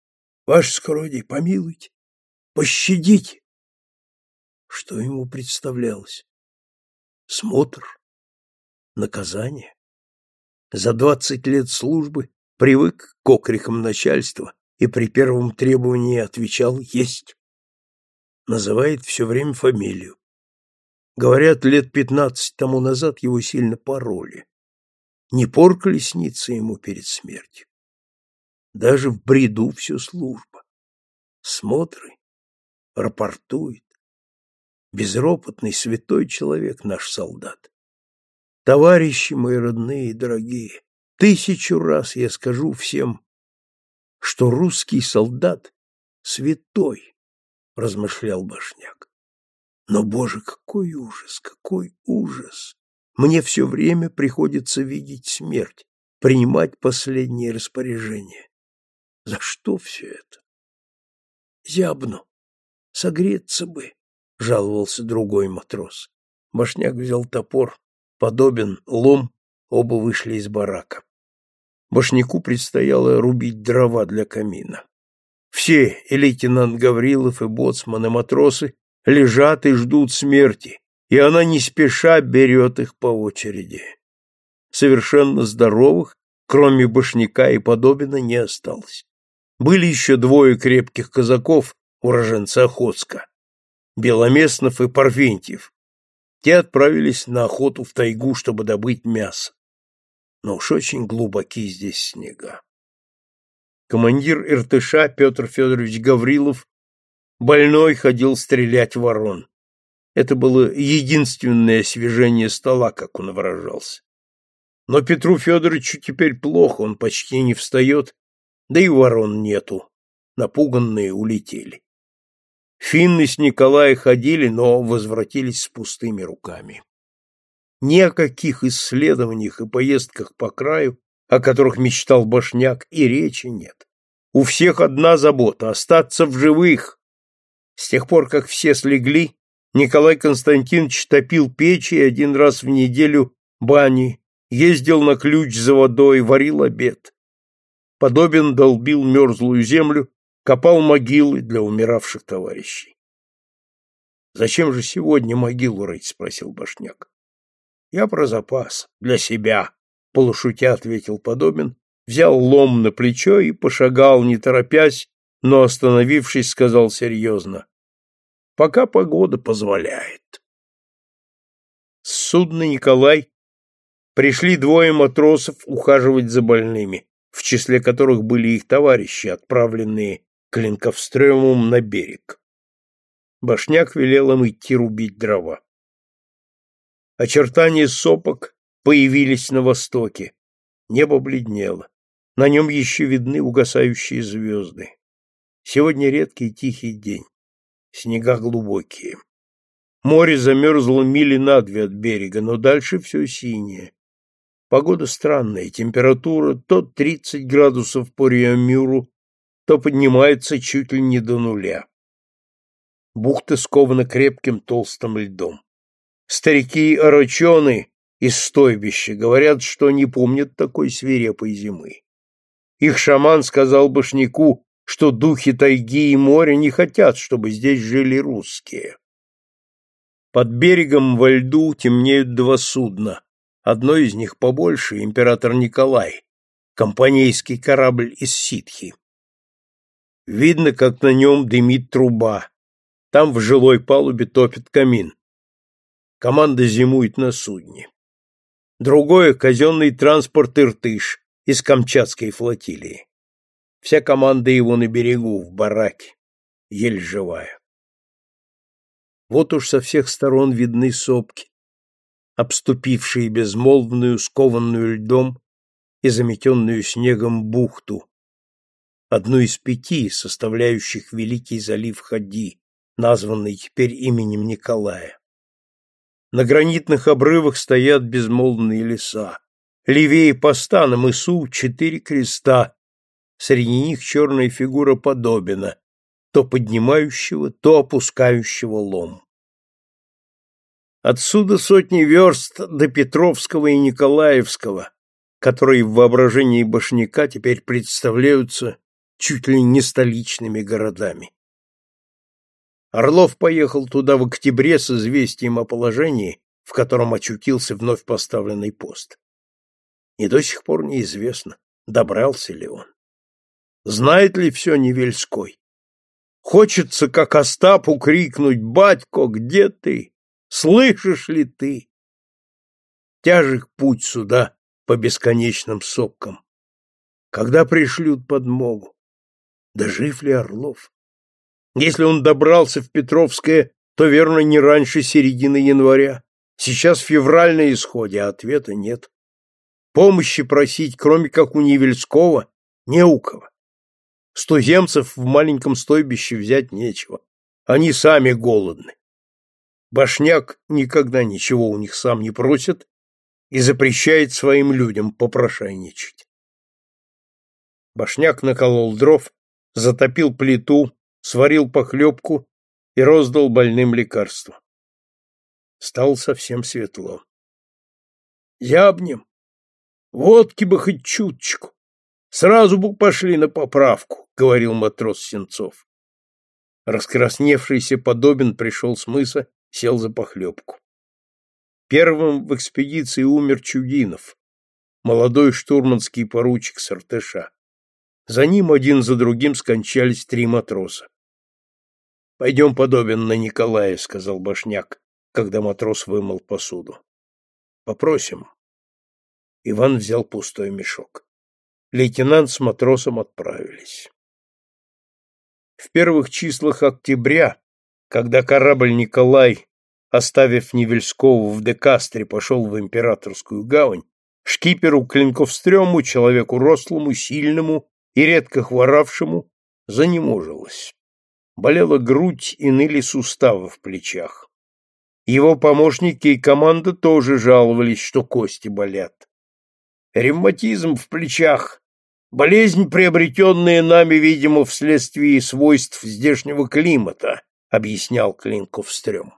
Ваше скородие, помилуйте, пощадите. Что ему представлялось? Смотр? Наказание? За двадцать лет службы привык к окрикам начальства и при первом требовании отвечал «Есть». Называет все время фамилию. Говорят, лет пятнадцать тому назад его сильно пороли. Не порка снится ему перед смертью? Даже в бреду все служба. Смотры, рапортует. Безропотный, святой человек наш солдат. Товарищи мои родные и дорогие, тысячу раз я скажу всем, что русский солдат святой, размышлял Башняк. Но, Боже, какой ужас, какой ужас! Мне все время приходится видеть смерть, принимать последние распоряжения. За что все это? Зябну. Согреться бы, — жаловался другой матрос. Башняк взял топор, подобен, лом, оба вышли из барака. Башняку предстояло рубить дрова для камина. Все, и лейтенант Гаврилов, и боцман, и матросы, лежат и ждут смерти, и она не спеша берет их по очереди. Совершенно здоровых, кроме башняка и подобина, не осталось. Были еще двое крепких казаков, уроженца Охотска, Беломестнов и Парфентьев. Те отправились на охоту в тайгу, чтобы добыть мясо. Но уж очень глубоки здесь снега. Командир Иртыша Петр Федорович Гаврилов больной ходил стрелять ворон. Это было единственное освежение стола, как он выражался. Но Петру Федоровичу теперь плохо, он почти не встает, да и ворон нету. Напуганные улетели. Финны с Николая ходили, но возвратились с пустыми руками. Ни о каких исследованиях и поездках по краю, о которых мечтал Башняк, и речи нет. У всех одна забота — остаться в живых. С тех пор, как все слегли, Николай Константинович топил печи один раз в неделю бани, ездил на ключ за водой, варил обед. Подобен долбил мерзлую землю, копал могилы для умиравших товарищей. «Зачем же сегодня могилу рыть?» — спросил Башняк. «Я про запас, для себя», — полушутя ответил Подобин, взял лом на плечо и пошагал, не торопясь, но, остановившись, сказал серьезно. «Пока погода позволяет». С судна Николай пришли двое матросов ухаживать за больными, в числе которых были их товарищи, отправленные Клинковстрёмом на берег. Башняк велел им идти рубить дрова. Очертания сопок появились на востоке. Небо бледнело. На нем еще видны угасающие звезды. Сегодня редкий тихий день. Снега глубокие. Море замерзло мили на две от берега, но дальше все синее. Погода странная, температура то 30 градусов по Риамюру, то поднимается чуть ли не до нуля. Бухта скована крепким толстым льдом. Старики-орочены из стойбища говорят, что не помнят такой свирепой зимы. Их шаман сказал башняку, что духи тайги и моря не хотят, чтобы здесь жили русские. Под берегом во льду темнеют два судна. Одно из них побольше, император Николай, компанейский корабль из ситхи. Видно, как на нем дымит труба. Там в жилой палубе топит камин. Команда зимует на судне. Другое — казенный транспорт «Иртыш» из Камчатской флотилии. Вся команда его на берегу, в бараке, еле живая. Вот уж со всех сторон видны сопки, обступившие безмолвную, скованную льдом и заметенную снегом бухту, одну из пяти, составляющих Великий залив Хади, названный теперь именем Николая. На гранитных обрывах стоят безмолвные леса. Левее поста на мысу четыре креста, среди них черная фигура Подобина, то поднимающего, то опускающего лом. Отсюда сотни верст до Петровского и Николаевского, которые в воображении башняка теперь представляются чуть ли не столичными городами. Орлов поехал туда в октябре с известием о положении, в котором очутился вновь поставленный пост. И до сих пор неизвестно, добрался ли он. Знает ли все Невельской? Хочется, как Остапу, крикнуть «Батько, где ты? Слышишь ли ты?» Тяжек путь сюда по бесконечным сопкам. Когда пришлют подмогу? Да жив ли Орлов? Если он добрался в Петровское, то, верно, не раньше середины января. Сейчас февраль на исходе, а ответа нет. Помощи просить, кроме как у Невельского, не у кого. Стуземцев в маленьком стойбище взять нечего. Они сами голодны. Башняк никогда ничего у них сам не просит и запрещает своим людям попрошайничать. Башняк наколол дров затопил плиту, сварил похлебку и роздал больным лекарства. Стало совсем светло. Зябнем. Водки бы хоть чуточку. Сразу бы пошли на поправку, говорил матрос Сенцов. Раскрасневшийся подобен пришел с мыса, сел за похлебку. Первым в экспедиции умер Чудинов, молодой штурманский поручик с Артыша. За ним один за другим скончались три матроса. — Пойдем подобен на Николая, — сказал Башняк, когда матрос вымыл посуду. — Попросим. Иван взял пустой мешок. Лейтенант с матросом отправились. В первых числах октября, когда корабль Николай оставив Невельского в Декастре, пошел в Императорскую гавань, шкиперу Клинковстрему, человеку рослому, сильному и редко хворавшему, занеможилось. Болела грудь и ныли суставы в плечах. Его помощники и команда тоже жаловались, что кости болят. Ревматизм в плечах, болезнь, приобретенная нами, видимо, вследствие свойств здешнего климата, объяснял Клинковстрем.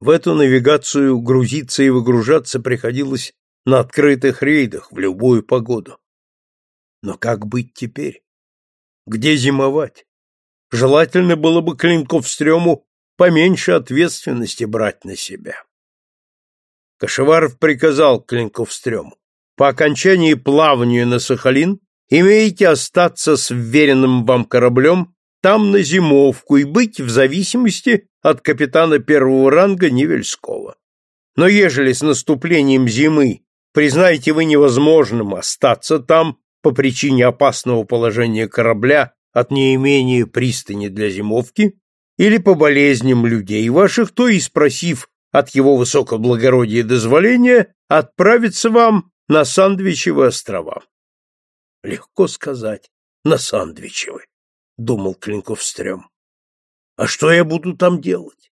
В эту навигацию грузиться и выгружаться приходилось на открытых рейдах в любую погоду. Но как быть теперь? Где зимовать? Желательно было бы Клинковстрему поменьше ответственности брать на себя. Кашеваров приказал Клинковстрему, по окончании плавания на Сахалин имеете остаться с вверенным вам кораблем там на зимовку и быть в зависимости от капитана первого ранга Невельского. Но ежели с наступлением зимы признаете вы невозможным остаться там по причине опасного положения корабля от неимения пристани для зимовки или по болезням людей ваших, то и спросив от его высокоблагородия дозволения, отправиться вам на Сандвичевы острова. Легко сказать, на Сандвичевы, думал Клинковстрем. А что я буду там делать?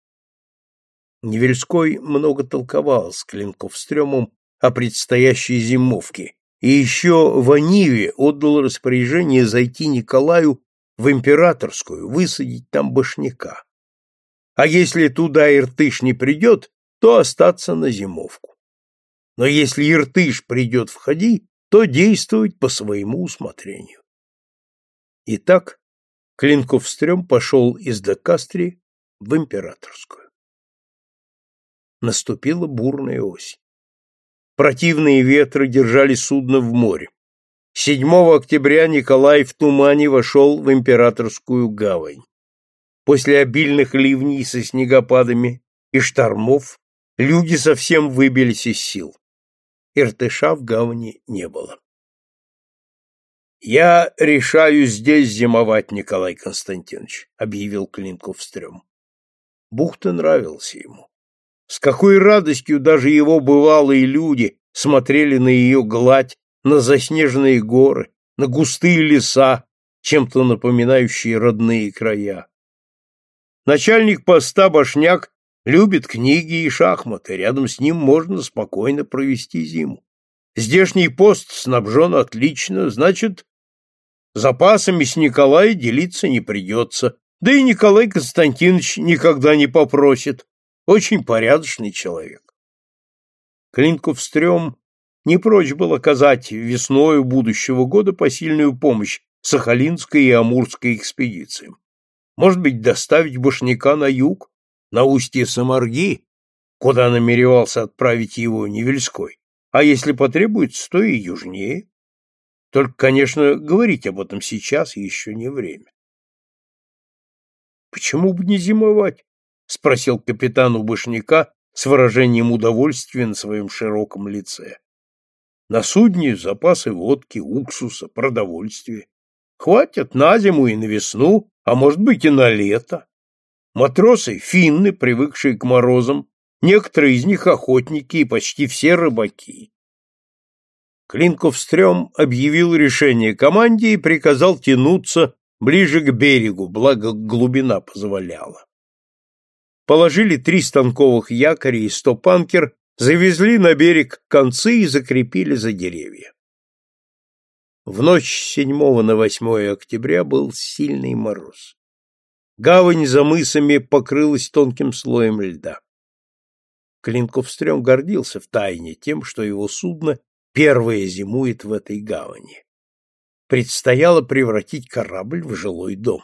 Невельской много толковал с Клинковстрёмом о предстоящей зимовке, и еще в Аниве отдал распоряжение зайти Николаю в Императорскую, высадить там башняка. А если туда Иртыш не придет, то остаться на зимовку. Но если Иртыш придет в ходи, то действовать по своему усмотрению. Итак, Клинковстрем пошел из Декастрии в Императорскую. Наступила бурная осень. Противные ветры держали судно в море. 7 октября Николай в тумане вошел в Императорскую гавань. После обильных ливней со снегопадами и штормов люди совсем выбились из сил. Иртыша в гавани не было. «Я решаю здесь зимовать, Николай Константинович», — объявил Клинковстрем. Бухта нравился ему. С какой радостью даже его бывалые люди смотрели на ее гладь, на заснеженные горы, на густые леса, чем-то напоминающие родные края. Начальник поста Башняк любит книги и шахматы, рядом с ним можно спокойно провести зиму. Здешний пост снабжен отлично, значит, Запасами с Николая делиться не придется, да и Николай Константинович никогда не попросит. Очень порядочный человек. Клинков-стрём не прочь был оказать весною будущего года посильную помощь Сахалинской и Амурской экспедициям. Может быть, доставить башняка на юг, на устье Самарги, куда намеревался отправить его Невельской, а если потребуется, то и южнее. Только, конечно, говорить об этом сейчас еще не время. Почему бы не зимовать? Спросил капитан у башняка с выражением удовольствия на своем широком лице. На судне запасы водки, уксуса, продовольствия. Хватит на зиму и на весну, а может быть и на лето. Матросы — финны, привыкшие к морозам, некоторые из них охотники и почти все рыбаки. Клинковстрём объявил решение команде и приказал тянуться ближе к берегу, благо глубина позволяла. Положили три станковых якоря и сто панкер, завезли на берег концы и закрепили за деревья. В ночь с 7 на 8 октября был сильный мороз. Гавань за мысами покрылась тонким слоем льда. Клинковстрём гордился втайне тем, что его судно первое зимует в этой гавани. Предстояло превратить корабль в жилой дом.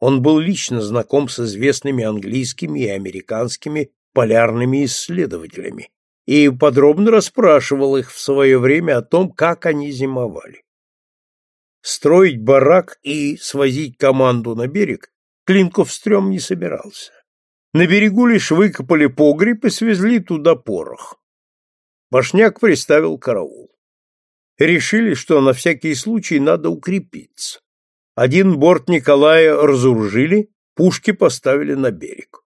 Он был лично знаком с известными английскими и американскими полярными исследователями и подробно расспрашивал их в свое время о том, как они зимовали. Строить барак и свозить команду на берег Клинков-стрём не собирался. На берегу лишь выкопали погреб и свезли туда порох. Башняк приставил караул. Решили, что на всякий случай надо укрепиться. Один борт Николая разоружили, пушки поставили на берег.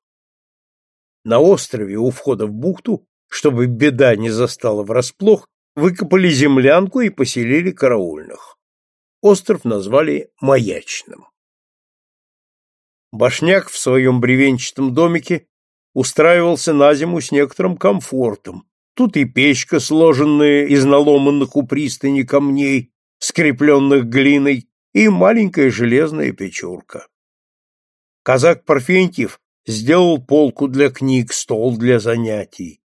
На острове у входа в бухту, чтобы беда не застала врасплох, выкопали землянку и поселили караульных. Остров назвали Маячным. Башняк в своем бревенчатом домике устраивался на зиму с некоторым комфортом. Тут и печка, сложенная из наломанных у пристани камней, скрепленных глиной, и маленькая железная печурка. Казак Парфентьев сделал полку для книг, стол для занятий.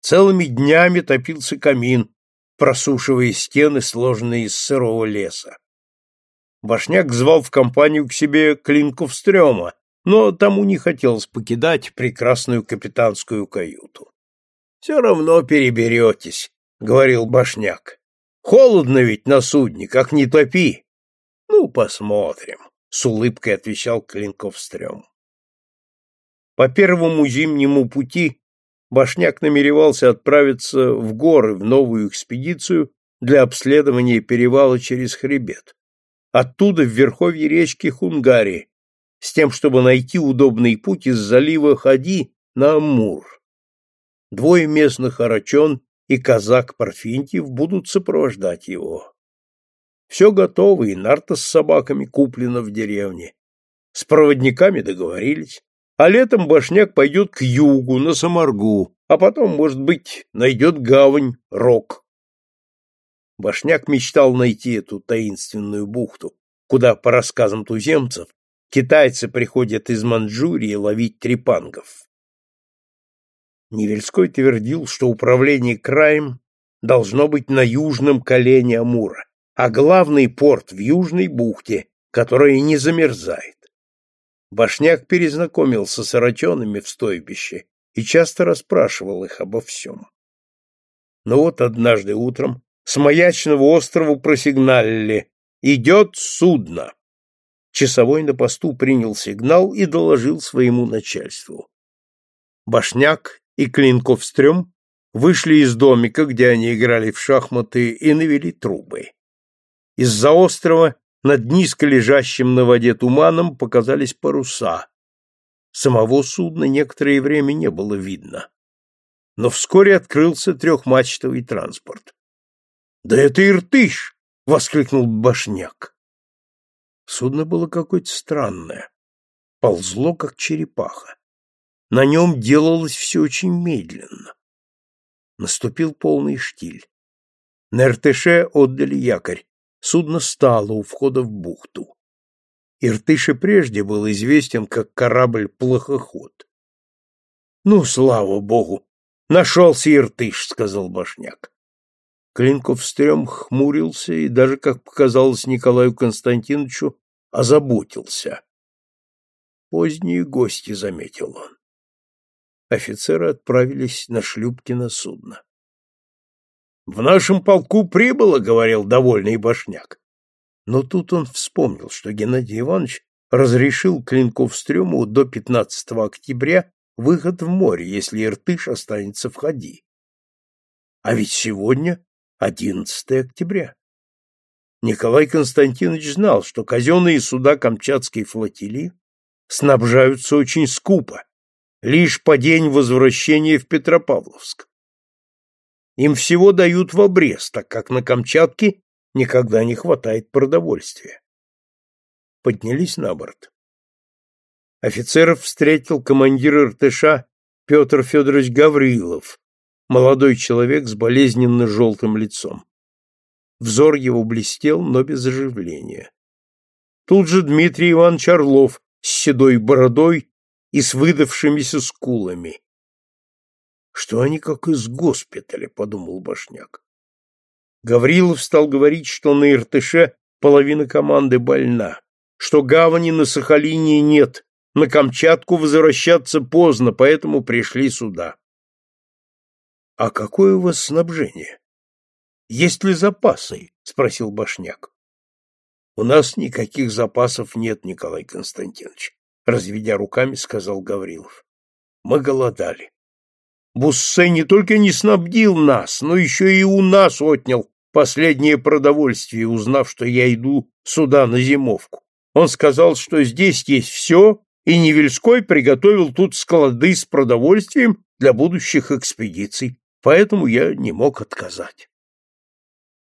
Целыми днями топился камин, просушивая стены, сложенные из сырого леса. Башняк звал в компанию к себе Клинков-стрёма, но тому не хотелось покидать прекрасную капитанскую каюту. — Все равно переберетесь, — говорил Башняк. — Холодно ведь на судне, как не топи. — посмотрим, — с улыбкой отвечал Клинков-стрём. По первому зимнему пути Башняк намеревался отправиться в горы в новую экспедицию для обследования перевала через хребет. Оттуда в верховье речки Хунгари, с тем, чтобы найти удобный путь из залива Хади на Амур. Двое местных арачон и казак Парфентьев будут сопровождать его. Все готово, и нарта с собаками куплена в деревне. С проводниками договорились. А летом башняк пойдет к югу, на Самаргу, а потом, может быть, найдет гавань, Рок. Башняк мечтал найти эту таинственную бухту, куда, по рассказам туземцев, китайцы приходят из Манчжурии ловить трепангов. Невельской твердил, что управление краем должно быть на южном колене Амура, а главный порт в южной бухте, которая не замерзает. Башняк перезнакомился с арачонами в стойбище и часто расспрашивал их обо всем. Но вот однажды утром с маячного острова просигналили «Идет судно!». Часовой на посту принял сигнал и доложил своему начальству. Башняк и Клинков-стрём вышли из домика, где они играли в шахматы, и навели трубы. Из-за острова над низко лежащим на воде туманом показались паруса. Самого судна некоторое время не было видно. Но вскоре открылся трехмачтовый транспорт. — Да это Иртыш! — воскликнул Башняк. Судно было какое-то странное. Ползло, как черепаха. На нем делалось все очень медленно. Наступил полный штиль. На Иртыше отдали якорь судно стало у входа в бухту. Иртыш и прежде был известен как корабль-плохоход. — Ну, слава богу! Нашелся Иртыш, — сказал Башняк. Клинков-стрем хмурился и даже, как показалось Николаю Константиновичу, озаботился. Поздние гости, — заметил он. Офицеры отправились на шлюпки на судно. В нашем полку прибыло, говорил довольный башняк. Но тут он вспомнил, что Геннадий Иванович разрешил Клинков-Стрёму до 15 октября выход в море, если Иртыш останется в ходи. А ведь сегодня 11 октября. Николай Константинович знал, что казенные суда Камчатской флотилии снабжаются очень скупо, лишь по день возвращения в Петропавловск. Им всего дают в обрез, так как на Камчатке никогда не хватает продовольствия. Поднялись на борт. Офицеров встретил командир РТШ Петр Федорович Гаврилов, молодой человек с болезненно желтым лицом. Взор его блестел, но без оживления. Тут же Дмитрий Иванович Орлов с седой бородой и с выдавшимися скулами что они как из госпиталя, подумал Башняк. Гаврилов стал говорить, что на Иртыше половина команды больна, что гавани на Сахалине нет, на Камчатку возвращаться поздно, поэтому пришли сюда. — А какое у вас снабжение? Есть ли запасы? — спросил Башняк. — У нас никаких запасов нет, Николай Константинович, — разведя руками, сказал Гаврилов. — Мы голодали. Буссе не только не снабдил нас, но еще и у нас отнял последнее продовольствие, узнав, что я иду сюда на зимовку. Он сказал, что здесь есть все, и Невельской приготовил тут склады с продовольствием для будущих экспедиций, поэтому я не мог отказать.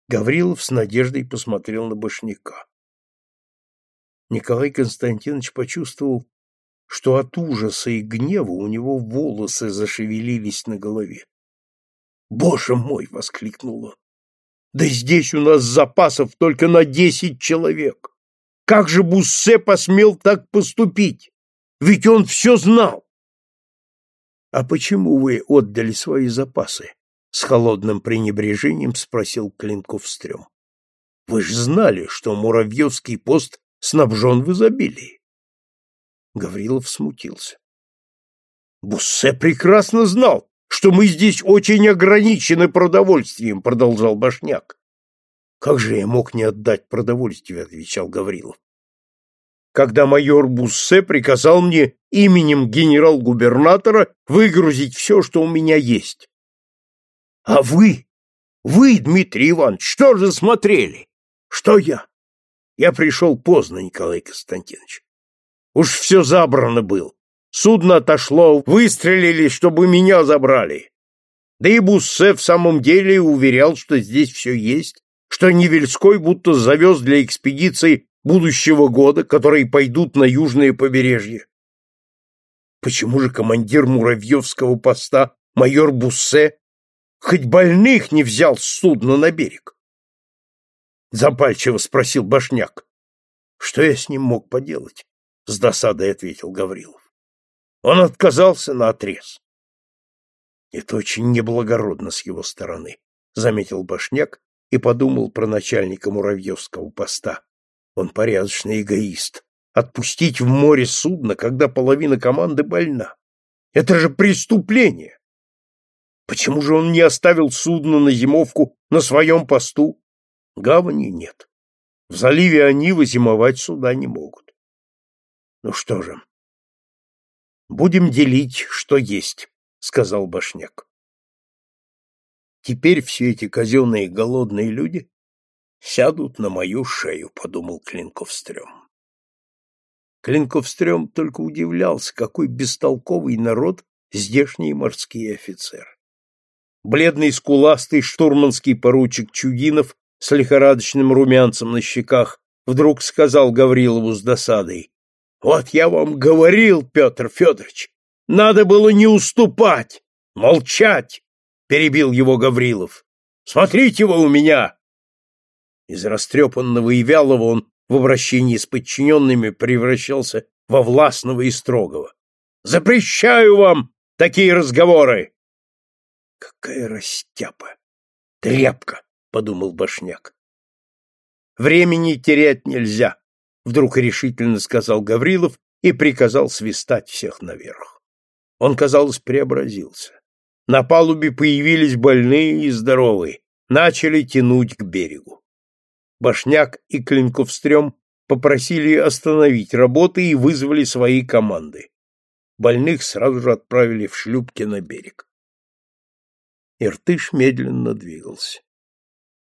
Гаврилов с надеждой посмотрел на Башняка. Николай Константинович почувствовал, что от ужаса и гнева у него волосы зашевелились на голове. «Боже мой!» — воскликнул он. «Да здесь у нас запасов только на десять человек! Как же Буссе посмел так поступить? Ведь он все знал!» «А почему вы отдали свои запасы?» — с холодным пренебрежением спросил Клинков-стрём. «Вы же знали, что Муравьевский пост снабжен в изобилии. Гаврилов смутился. Буссе прекрасно знал, что мы здесь очень ограничены продовольствием, продолжал Башняк. Как же я мог не отдать продовольствие, отвечал Гаврилов. Когда майор Буссе приказал мне именем генерал-губернатора выгрузить все, что у меня есть. А вы, вы, Дмитрий Иванович, что же смотрели? Что я? Я пришел поздно, Николай Константинович. Уж все забрано было. Судно отошло, выстрелили, чтобы меня забрали. Да и Буссе в самом деле уверял, что здесь все есть, что Невельской будто завез для экспедиции будущего года, которые пойдут на южное побережье. Почему же командир Муравьевского поста, майор Буссе, хоть больных не взял с судна на берег? — запальчиво спросил Башняк. — Что я с ним мог поделать? — с досадой ответил Гаврилов. Он отказался на отрез. Это очень неблагородно с его стороны, — заметил Башняк и подумал про начальника Муравьевского поста. Он порядочный эгоист. Отпустить в море судно, когда половина команды больна. Это же преступление! Почему же он не оставил судно на зимовку на своем посту? Гавани нет. В заливе Анива зимовать суда не могут. Ну что же, будем делить, что есть, сказал Башняк. Теперь все эти казенные голодные люди сядут на мою шею, подумал Клинковстрем. Клинковстрем только удивлялся, какой бестолковый народ здешние морские офицеры. Бледный скуластый штурманский поручик Чудинов с лихорадочным румянцем на щеках, вдруг сказал Гаврилову с досадой. — Вот я вам говорил, Петр Федорович, надо было не уступать, молчать, — перебил его Гаврилов. — Смотрите вы у меня! Из растрепанного и вялого он в обращении с подчиненными превращался во властного и строгого. «Запрещаю вам такие разговоры!» «Какая растяпа! Тряпка!» — подумал Башняк. «Времени терять нельзя», — вдруг решительно сказал Гаврилов и приказал свистать всех наверх. Он, казалось, преобразился. На палубе появились больные и здоровые, начали тянуть к берегу. Башняк и Клинковстрем попросили остановить работы и вызвали свои команды. Больных сразу же отправили в шлюпки на берег. Иртыш медленно двигался.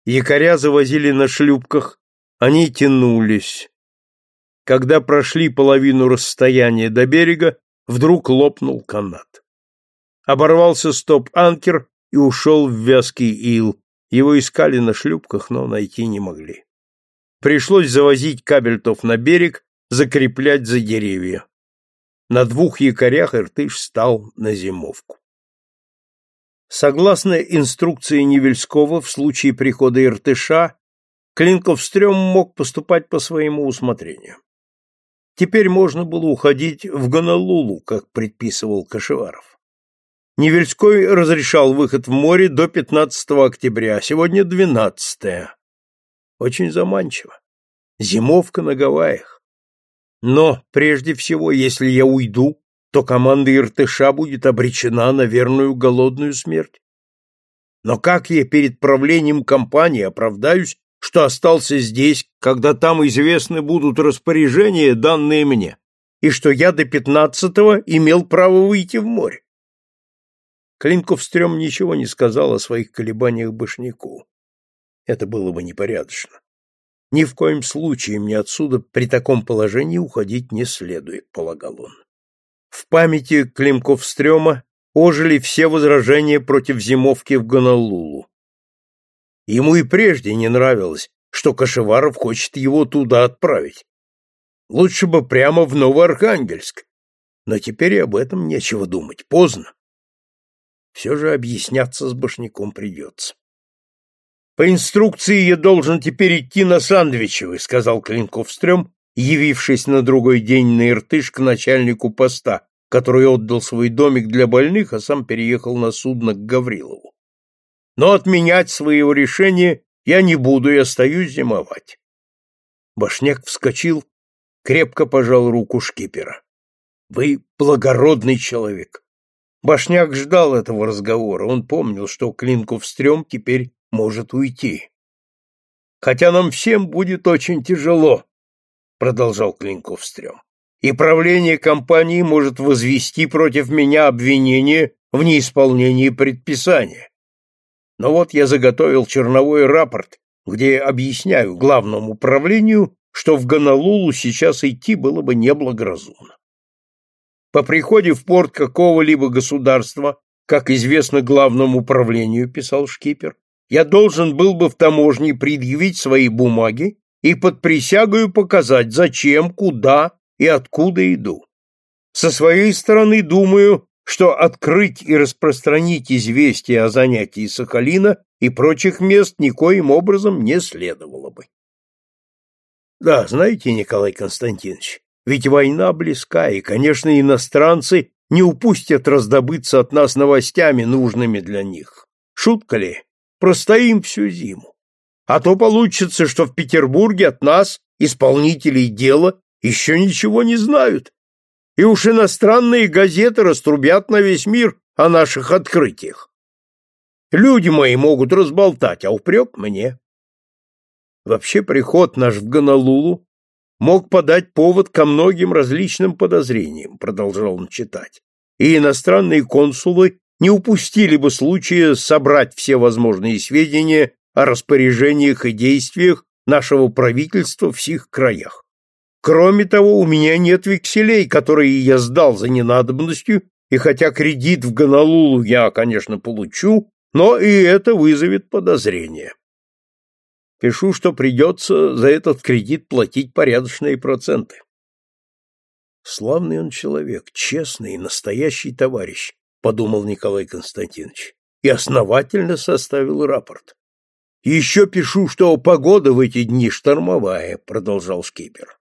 Якоря завозили на шлюпках, они тянулись. Когда прошли половину расстояния до берега, вдруг лопнул канат. Оборвался стоп-анкер и ушел в вязкий ил. Его искали на шлюпках, но найти не могли. Пришлось завозить кабельтов на берег, закреплять за деревья. На двух якорях Иртыш стал на зимовку. Согласно инструкции Невельского, в случае прихода Иртыша, Клинковстрем мог поступать по своему усмотрению. Теперь можно было уходить в Гонолулу, как предписывал Кашеваров. Невельской разрешал выход в море до 15 октября, а сегодня 12 -е. Очень заманчиво. Зимовка на Гавайях. Но, прежде всего, если я уйду, то команда Иртыша будет обречена на верную голодную смерть. Но как я перед правлением компании оправдаюсь, что остался здесь, когда там известны будут распоряжения, данные мне, и что я до пятнадцатого имел право выйти в море? Клинков-стрём ничего не сказал о своих колебаниях Башняку. Это было бы непорядочно. Ни в коем случае мне отсюда при таком положении уходить не следует, полагал он. В памяти Климковстрёма ожили все возражения против зимовки в Гонолулу. Ему и прежде не нравилось, что Кашеваров хочет его туда отправить. Лучше бы прямо в Новоархангельск. Но теперь об этом нечего думать, поздно. Все же объясняться с Башняком придется. По инструкции я должен теперь идти на Сандвичевы, сказал Клинковстрем, явившись на другой день на Иртыш к начальнику поста, который отдал свой домик для больных, а сам переехал на судно к Гаврилову. Но отменять своего решения я не буду и остаюсь зимовать. Башняк вскочил, крепко пожал руку шкипера. Вы благородный человек. Башняк ждал этого разговора. Он помнил, что Клинков-стрём теперь может уйти. Хотя нам всем будет очень тяжело, продолжал Клинков-стрём. И правление компании может возвести против меня обвинение в неисполнении предписания. Но вот я заготовил черновой рапорт, где объясняю главному управлению, что в Гонолулу сейчас идти было бы неблагоразумно. По приходе в порт какого-либо государства, как известно главному управлению, писал шкипер, я должен был бы в таможне предъявить свои бумаги и под присягою показать, зачем, куда и откуда иду. Со своей стороны думаю, что открыть и распространить известия о занятии Сахалина и прочих мест никоим образом не следовало бы. Да, знаете, Николай Константинович, ведь война близка, и, конечно, иностранцы не упустят раздобыться от нас новостями, нужными для них. Шутка ли? Простоим всю зиму. А то получится, что в Петербурге от нас, исполнителей дела, еще ничего не знают. И уж иностранные газеты раструбят на весь мир о наших открытиях. Люди мои могут разболтать, а упрек мне. Вообще приход наш в Гонолулу мог подать повод ко многим различным подозрениям, продолжал он читать. И иностранные консулы не упустили бы случая собрать все возможные сведения о распоряжениях и действиях нашего правительства в сих краях. Кроме того, у меня нет векселей, которые я сдал за ненадобностью, и хотя кредит в Гонолулу я, конечно, получу, но и это вызовет подозрение. Пишу, что придется за этот кредит платить порядочные проценты. Славный он человек, честный, настоящий товарищ, подумал Николай Константинович, и основательно составил рапорт. Еще пишу, что погода в эти дни штормовая, продолжал шкипер.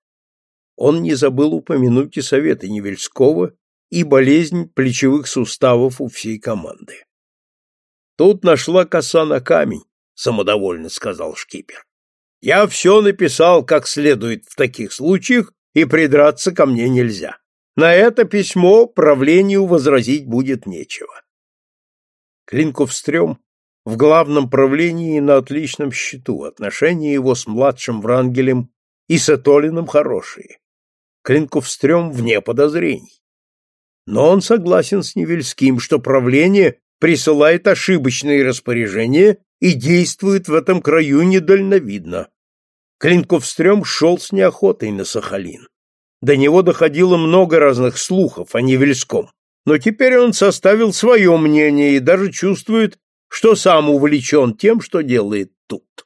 Он не забыл упомянуть и советы Невельского, и болезнь плечевых суставов у всей команды. Тут нашла коса на камень, самодовольно сказал шкипер. Я все написал как следует в таких случаях, и придраться ко мне нельзя. На это письмо правлению возразить будет нечего. Клинковстрём в главном правлении на отличном счету, отношения его с младшим Врангелем и с Этолиным хорошие. Клинковстрём вне подозрений. Но он согласен с Невельским, что правление присылает ошибочные распоряжения и действует в этом краю недальновидно. Клинковстрём шел с неохотой на Сахалин. До него доходило много разных слухов о Невельском, но теперь он составил свое мнение и даже чувствует, что сам увлечен тем, что делает тут.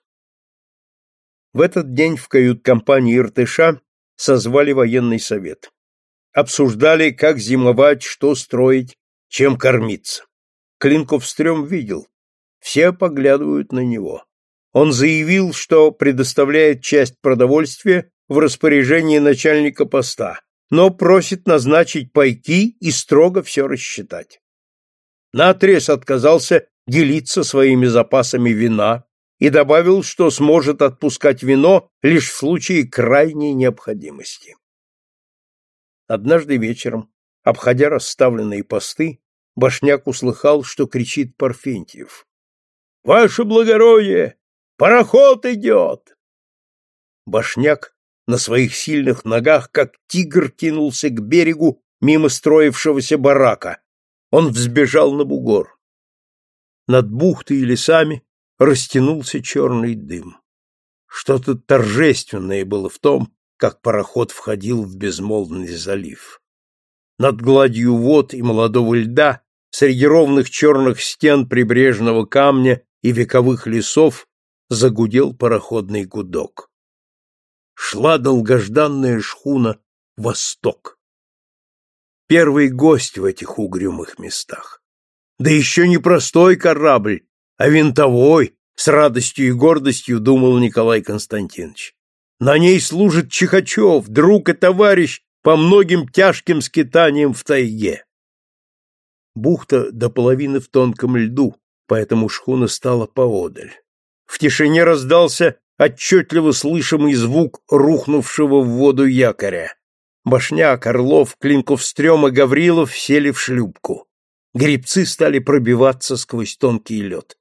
В этот день в кают-компании Иртыша созвали военный совет. Обсуждали, как зимовать, что строить, чем кормиться. Клинковстрём видел. Все поглядывают на него. Он заявил, что предоставляет часть продовольствия в распоряжении начальника поста, но просит назначить пайки и строго все рассчитать. Наотрез отказался делиться своими запасами вина и добавил, что сможет отпускать вино лишь в случае крайней необходимости. Однажды вечером, обходя расставленные посты, Башняк услыхал, что кричит Парфентьев. — Ваше благородие! Пароход идет! Башняк на своих сильных ногах, как тигр, кинулся к берегу мимо строившегося барака. Он взбежал на бугор. Над бухтой и лесами растянулся черный дым. Что-то торжественное было в том, как пароход входил в безмолвный залив. над гладью вод и молодого льда, среди ровных черных стен прибрежного камня и вековых лесов загудел пароходный гудок. Шла долгожданная шхуна «Восток». Первый гость в этих угрюмых местах. Да еще не простой корабль, а винтовой, с радостью и гордостью думал Николай Константинович. На ней служит Чихачев, друг и товарищ по многим тяжким скитаниям в тайге. Бухта до половины в тонком льду, поэтому шхуна стала поодаль. В тишине раздался отчетливо слышимый звук рухнувшего в воду якоря. Башняк, Орлов, Клинковстрем и Гаврилов сели в шлюпку. Грибцы стали пробиваться сквозь тонкий лед.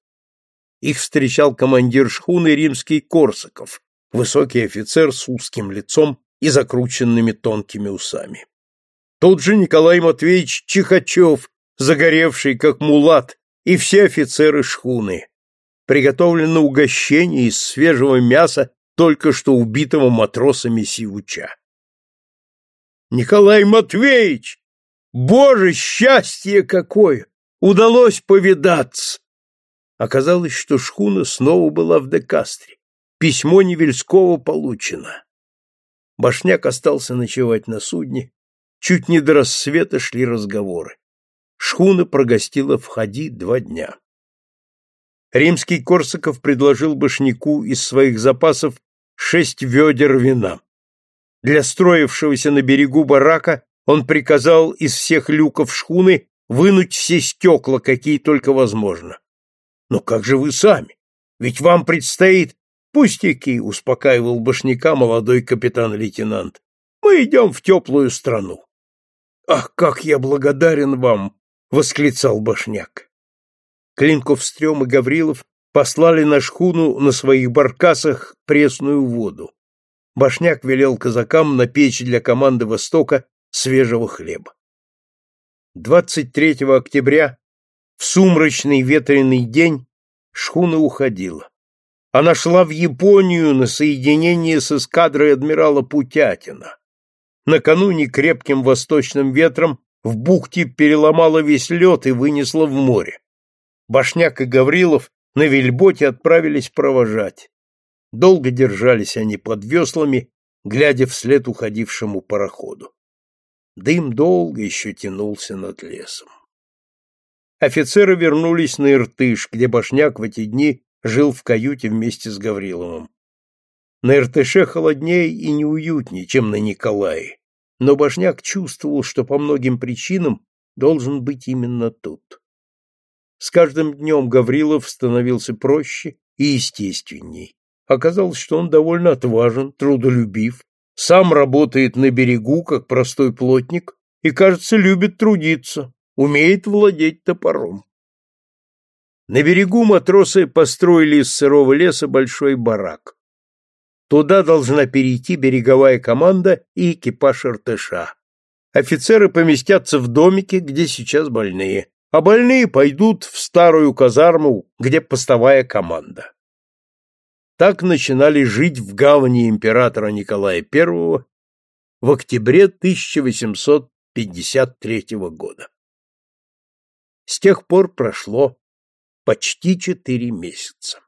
Их встречал командир шхуны римский Корсаков, высокий офицер с узким лицом и закрученными тонкими усами. Тут же Николай Матвеевич Чихачев, загоревший как мулат, и все офицеры шхуны. Приготовлено угощение из свежего мяса только что убитого матросами Сивуча. Николай Матвеевич! Боже, счастье какое! Удалось повидаться! Оказалось, что шхуна снова была в Декастре. Письмо Невельского получено. Башняк остался ночевать на судне. Чуть не до рассвета шли разговоры. Шхуна прогостила в ходи два дня. Римский Корсаков предложил Башняку из своих запасов шесть ведер вина. Для строившегося на берегу барака он приказал из всех люков шхуны вынуть все стекла, какие только возможно. Но как же вы сами? Ведь вам предстоит пустяки, успокаивал башняка молодой капитан-лейтенант. Мы идем в теплую страну. Ах, как я благодарен вам, восклицал башняк. Клинков, Стрём и Гаврилов послали на шхуну на своих баркасах пресную воду. Башняк велел казакам напечь для команды Востока свежего хлеба. 23 октября, в сумрачный ветреный день, шхуна уходила. Она шла в Японию на соединение с эскадрой адмирала Путятина. Накануне крепким восточным ветром в бухте переломала весь лед и вынесла в море. Башняк и Гаврилов на вельботе отправились провожать. Долго держались они под веслами, глядя вслед уходившему пароходу. Дым долго еще тянулся над лесом. Офицеры вернулись на Иртыш, где Башняк в эти дни жил в каюте вместе с Гавриловым. На Иртыше холоднее и неуютнее, чем на Николае, но Башняк чувствовал, что по многим причинам должен быть именно тут. С каждым днем Гаврилов становился проще и естественней. Оказалось, что он довольно отважен, трудолюбив, сам работает на берегу, как простой плотник, и, кажется, любит трудиться, умеет владеть топором. На берегу матросы построили из сырого леса большой барак. Туда должна перейти береговая команда и экипаж Иртыша. Офицеры поместятся в домике, где сейчас больные, а больные пойдут в старую казарму, где постовая команда. Так начинали жить в гавани императора Николая I в октябре 1853 года. С тех пор прошло почти четыре месяца.